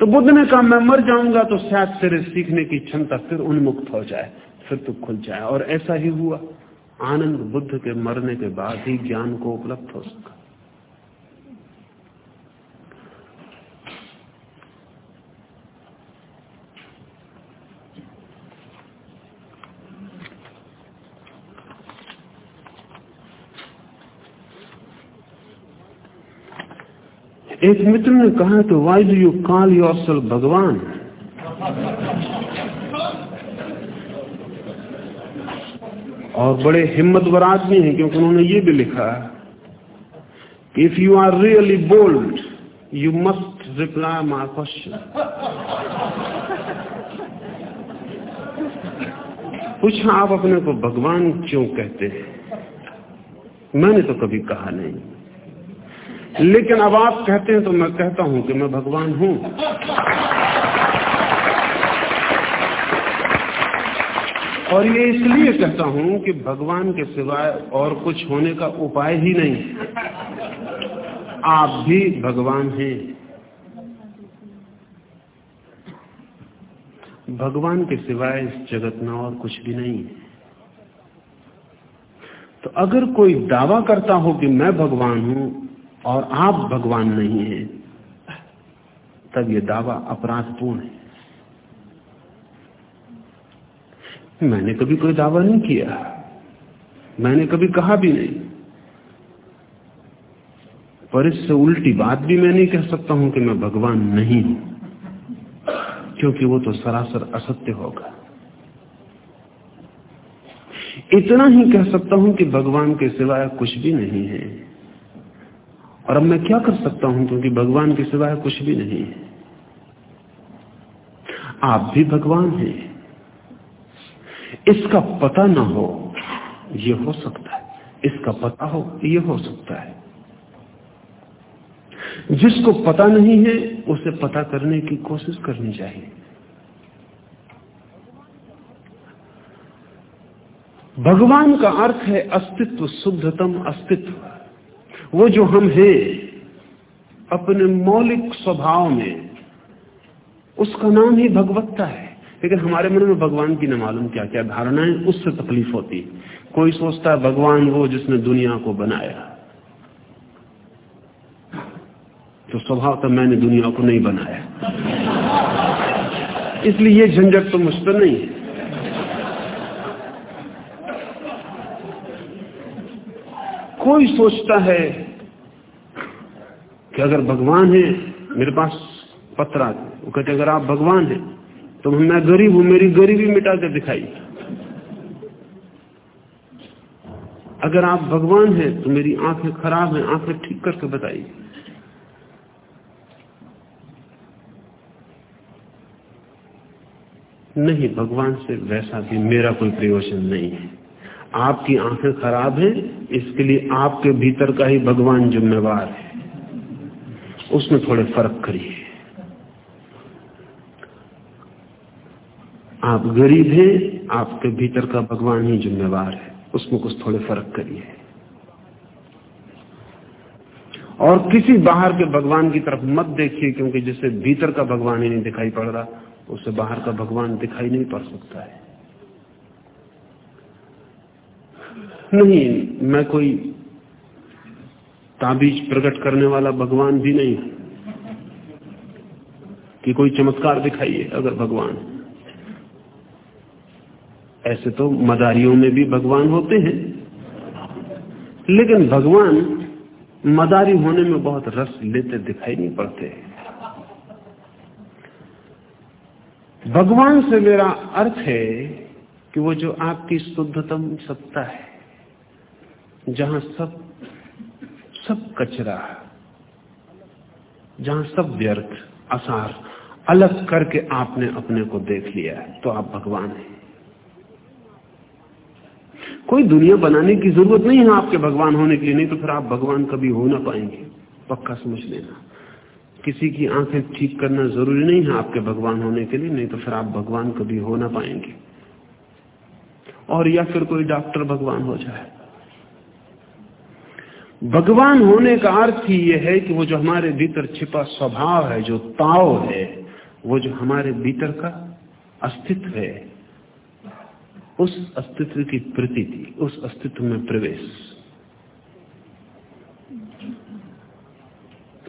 तो बुद्ध ने कहा, मैं मर जाऊँगा तो शायद तेरे सीखने की क्षमता फिर उन्मुक्त हो जाए, फिर तो खुल जाए। और ऐसा ही हुआ। आनंद बुद्ध के मरने के बाद ही ज्ञान को उपलब्ध हो सका। एक मित्र ने कहा तो why do you call yourself भगवान और बड़े हिम्मतवर आदमी हैं, क्योंकि उन्होंने ये भी लिखा कि if you are really bold you must reply my question पूछा, आप अपने को भगवान क्यों कहते हैं? मैंने तो कभी कहा नहीं। लेकिन अब आप कहते हैं तो मैं कहता हूँ कि मैं भगवान हूँ। और ये इसलिए कहता हूँ कि भगवान के सिवाय और कुछ होने का उपाय ही नहीं। आप भी भगवान हैं। भगवान के सिवाय इस जगत में और कुछ भी नहीं है। तो अगर कोई दावा करता हो कि मैं भगवान हूँ और आप भगवान नहीं हैं, तब यह दावा अपराधपूर्ण है। मैंने कभी कोई दावा नहीं किया। मैंने कभी कहा भी नहीं। पर इससे उल्टी बात भी मैं नहीं कह सकता हूँ कि मैं भगवान नहीं हूँ, क्योंकि वो तो सरासर असत्य होगा। इतना ही कह सकता हूँ कि भगवान के सिवाय कुछ भी नहीं है। और अब मैं क्या कर सकता हूँ? क्योंकि भगवान के सिवाय कुछ भी नहीं है। आप भी भगवान हैं। इसका पता ना हो यह हो सकता है। इसका पता हो यह हो सकता है। जिसको पता नहीं है, उसे पता करने की कोशिश करनी चाहिए। भगवान का अर्थ है अस्तित्व, शुद्धतम अस्तित्व। वो जो हम हैं, अपने मौलिक स्वभाव में, उसका नाम ही भगवत्ता है। लेकिन हमारे मन में भगवान की न मालूम क्या क्या धारणाएँ, उससे तकलीफ़ होती। कोई सोचता है, भगवान वो जिसने दुनिया को बनाया। तो स्वभाव तो मैंने दुनिया को नहीं बनाया। इसलिए ये झंझट तो मुझ पर नहीं है। कोई सोचता है कि अगर भगवान है, मेरे पास पत्रा वो कहते अगर आप भगवान हैं तो मैं गरीब हूँ, मेरी गरीबी मिटा के दिखाई। अगर आप भगवान हैं तो मेरी आँखें खराब हैं, आँखें ठीक करके बताइए। नहीं, भगवान से वैसा भी मेरा कोई प्रयोजन नहीं है। आपकी आँखें खराब हैं, इसके लिए आपके भीतर का ही भगवान जिम्मेवार है। उसमें थोड़े फ़र्क करिए। आप गरीब हैं, आपके भीतर का भगवान ही जिम्मेवार है। उसमें कुछ थोड़े फ़र्क करिए। और किसी बाहर के भगवान की तरफ़ मत देखिए, क्योंकि जिससे भीतर का भगवान ही नहीं दिखाई पड़ रहा, उसे बाहर का भगवान दिखाई नहीं पड़ सकता है। नहीं, मैं कोई ताबीज प्रकट करने वाला भगवान भी नहीं कि कोई चमत्कार दिखाइए अगर भगवान। ऐसे तो मदारियों में भी भगवान होते हैं। लेकिन भगवान मदारी होने में बहुत रस लेते दिखाई नहीं पड़ते। भगवान से मेरा अर्थ है कि वो जो आपकी शुद्धतम सत्ता है जहाँ सब सब कचरा जहाँ सब व्यर्थ, असार, अलग करके आपने अपने को देख लिया है तो आप भगवान हैं। कोई दुनिया बनाने की ज़रूरत नहीं है आपके भगवान होने के लिए, नहीं तो फिर आप भगवान कभी हो ना पाएँगे। पक्का समझ लेना। किसी की आँखें ठीक करना ज़रूरी नहीं है आपके भगवान होने के लिए, नहीं तो फिर आप भगवान कभी हो ना पाएँगे। और या फिर कोई डॉक्टर भगवान हो जाए। भगवान होने का अर्थ ही यह है कि वो जो हमारे भीतर छिपा स्वभाव है, जो ताव है, वो जो हमारे भीतर का अस्तित्व है, उस अस्तित्व की प्रतीति, उस अस्तित्व में प्रवेश।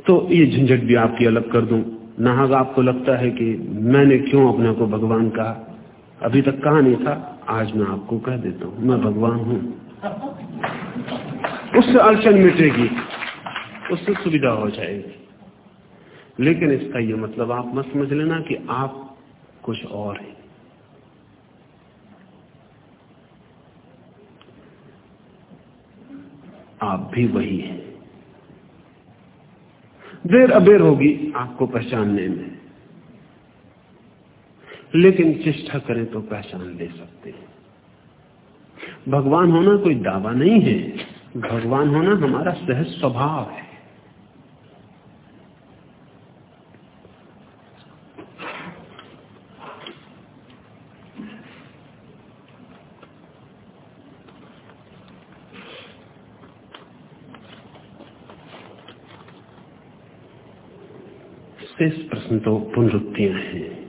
तो ये झंझट भी आपकी अलग कर दूँ। नाहक आपको लगता है कि मैंने क्यों अपने को भगवान कहा अभी तक कहा नहीं था? आज मैं आपको कह देता हूँ, मैं भगवान हूँ। उससे अड़चन मिटेगी। उससे सुविधा हो जाएगी। लेकिन इसका यह मतलब आप मत समझ लेना कि आप कुछ और हैं। आप भी वही हैं। देर अबेर होगी आपको पहचानने में। लेकिन चेष्टा करें तो पहचान ले सकते हैं। भगवान होना कोई दावा नहीं है। भगवान होना हमारा सहज स्वभाव है। शेष प्रश्न तो पुनरुक्तियाँ हैं।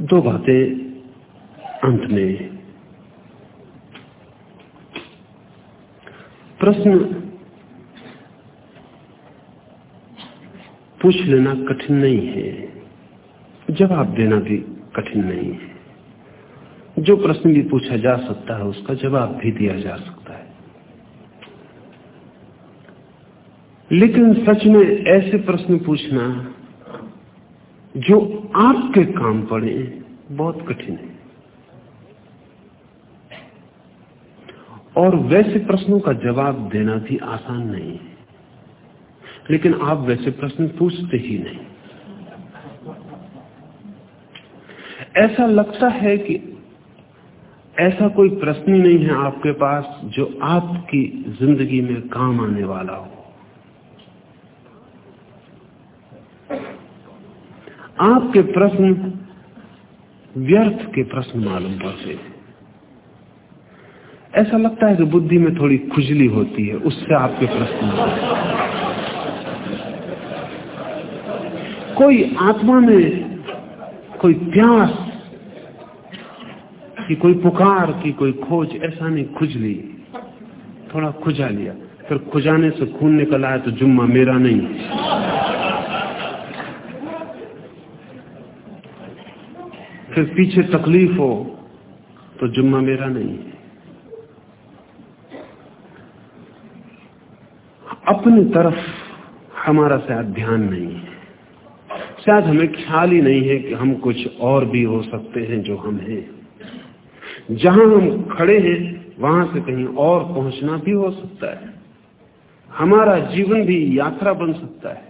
दो बातें अंत में। प्रश्न, पूछ लेना कठिन नहीं है, जवाब देना भी कठिन नहीं है। जो प्रश्न भी पूछा जा सकता है, उसका जवाब भी दिया जा सकता है। लेकिन सच में ऐसे प्रश्न पूछना जो आपके काम पड़े बहुत कठिन है। और वैसे प्रश्नों का जवाब देना भी आसान नहीं है। लेकिन आप वैसे प्रश्न पूछते ही नहीं। ऐसा लगता है कि ऐसा कोई प्रश्न ही नहीं है आपके पास जो आपकी ज़िंदगी में काम आने वाला हो। आपके प्रश्न व्यर्थ के प्रश्न मालूम पड़ते ऐसा लगता है कि बुद्धि में थोड़ी खुजली होती है, उससे आपके प्रश्न कोई आत्मा में कोई प्यास की कोई पुकार की कोई खोज, ऐसा नहीं, खुजली। थोड़ा खुजा लिया। फिर खुजाने से खून निकल आया तो जुम्मा मेरा नहीं। फिर पीछे तकलीफ़ हो तो जुम्मा मेरा नहीं है। अपनी तरफ़ हमारा शायद ध्यान नहीं है। शायद हमें ख्याल ही नहीं है कि हम कुछ और भी हो सकते हैं जो हम हैं। जहाँ हम खड़े हैं, वहाँ से कहीं और पहुँचना भी हो सकता है। हमारा जीवन भी यात्रा बन सकता है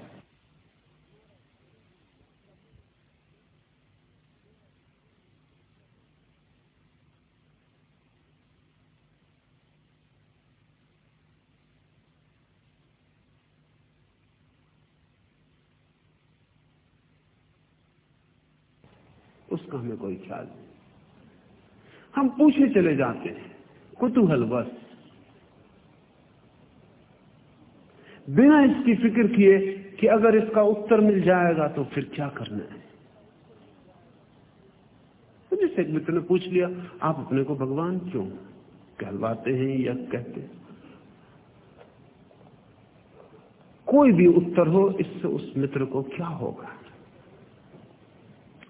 उसका हमें कोई ख्याल हम पूछे चले जाते हैं, कुतूहल बस। बिना इसकी फ़िक्र किए कि अगर इसका उत्तर मिल जाएगा तो फिर क्या करना है? तो जैसे एक मित्र ने पूछ लिया, आप अपने को भगवान क्यों कहलवाते हैं या कहते हैं? कोई भी उत्तर हो, इससे उस मित्र को क्या होगा?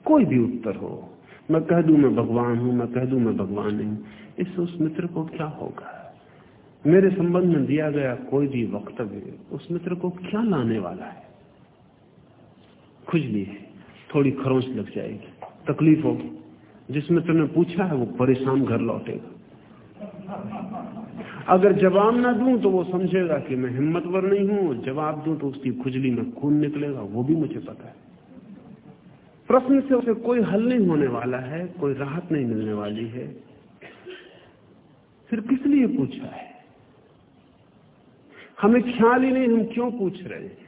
कोई भी उत्तर हो। मैं कह दू मैं भगवान हूँ, मैं कह दू मैं भगवान नहीं। इससे उस मित्र को क्या होगा? मेरे संबंध में दिया गया कोई भी वक्तव्य उस मित्र को क्या लाने वाला है? खुजली है, थोड़ी खरोच लग जाएगी। तकलीफ़ होगी। जिस मित्र ने पूछा है, वो परेशान घर लौटेगा। अगर जवाब ना दूँ तो वो समझेगा कि मैं हिम्मतवर नहीं हूँ। जवाब दूँ तो उसकी खुजली में खून निकलेगा। वो भी मुझे पता है। प्रश्न से उसे कोई हल नहीं होने वाला है, कोई राहत नहीं मिलने वाली है। फिर किस लिए पूछा है? हमें ख्याल ही नहीं, हम क्यों पूछ रहे हैं?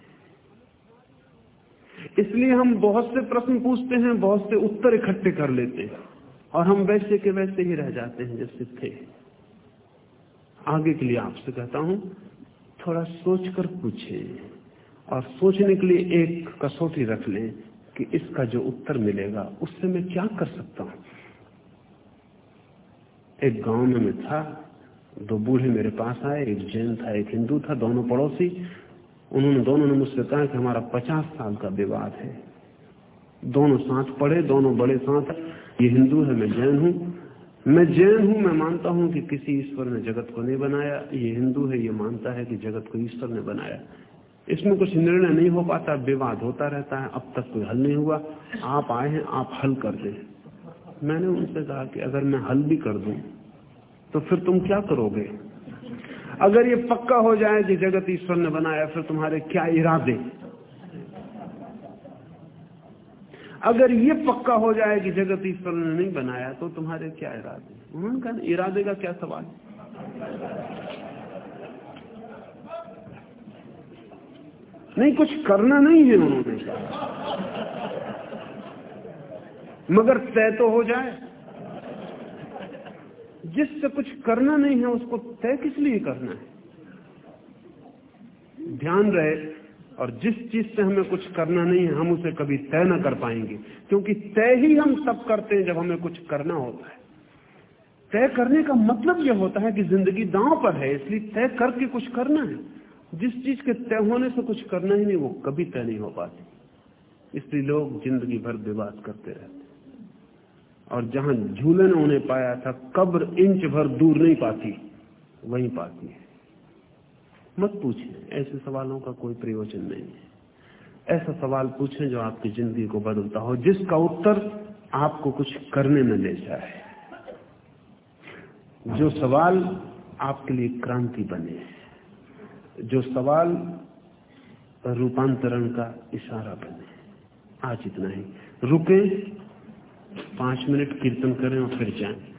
इसलिए हम बहुत से प्रश्न पूछते हैं, बहुत से उत्तर इकट्ठे कर लेते हैं, और हम वैसे के वैसे ही रह जाते हैं जैसे थे आगे के लिए आपसे कहता हूँ, थोड़ा सोच कर पूछे, और सोचने के लिए एक कसौटी रख लें। कि इसका जो उत्तर मिलेगा, उससे मैं क्या कर सकता हूँ? एक गाँव में मैं था, दो बूढ़े मेरे पास आए, एक जैन था, एक हिंदू था, दोनों पड़ोसी। उन्होंने, दोनों ने मुझसे कहा कि हमारा पचास साल का विवाद है। दोनों साथ पढ़े, दोनों बड़े साथ। ये हिंदू है, मैं जैन हूँ। मैं जैन हूँ, मैं मानता हूँ कि किसी ईश्वर ने जगत को नहीं बनाया। ये हिंदू है, ये मानता है कि जगत को ईश्वर ने बनाया। इसमें कुछ निर्णय नहीं हो पाता, विवाद होता रहता है, अब तक कोई हल नहीं हुआ। आप आए हैं, आप हल कर दें। मैंने उनसे कहा कि अगर मैं हल भी कर दूँ तो फिर तुम क्या करोगे? अगर ये पक्का हो जाए कि जगत ईश्वर ने बनाया, फिर तुम्हारे क्या इरादे? अगर ये पक्का हो जाए कि जगत ईश्वर ने नहीं बनाया तो तुम्हारे क्या इरादे? उन्होंने कहा, इरादे का क्या सवाल? नहीं, कुछ करना नहीं है उन्होंने। मगर तय तो हो जाए। जिससे कुछ करना नहीं है, उसको तय किस लिए करना है? ध्यान रहे, और जिस चीज़ से हमें कुछ करना नहीं है, हम उसे कभी तय ना कर पाएँगे। क्योंकि तय ही हम तब करते हैं जब हमें कुछ करना होता है। तय करने का मतलब यह होता है कि ज़िंदगी दांव पर है, इसलिए तय करके कुछ करना है। जिस चीज़ के तय होने से कुछ करना ही नहीं, वो कभी तय नहीं हो पाती। इसलिए लोग ज़िंदगी भर विवाद करते रहते और जहाँ झूले ने उन्हें पाया था, कब्र इंच भर दूर नहीं पाती, वहीं पाती है। मत पूछें, ऐसे सवालों का कोई प्रयोजन नहीं है। ऐसा सवाल पूछें जो आपकी ज़िंदगी को बदलता हो, जिसका उत्तर आपको कुछ करने में ले जाए। जो सवाल आपके लिए क्रांति बने जो सवाल रूपांतरण का इशारा बने। आज इतना ही। रुके, पाँच मिनट कीर्तन करें और फिर जाएँ।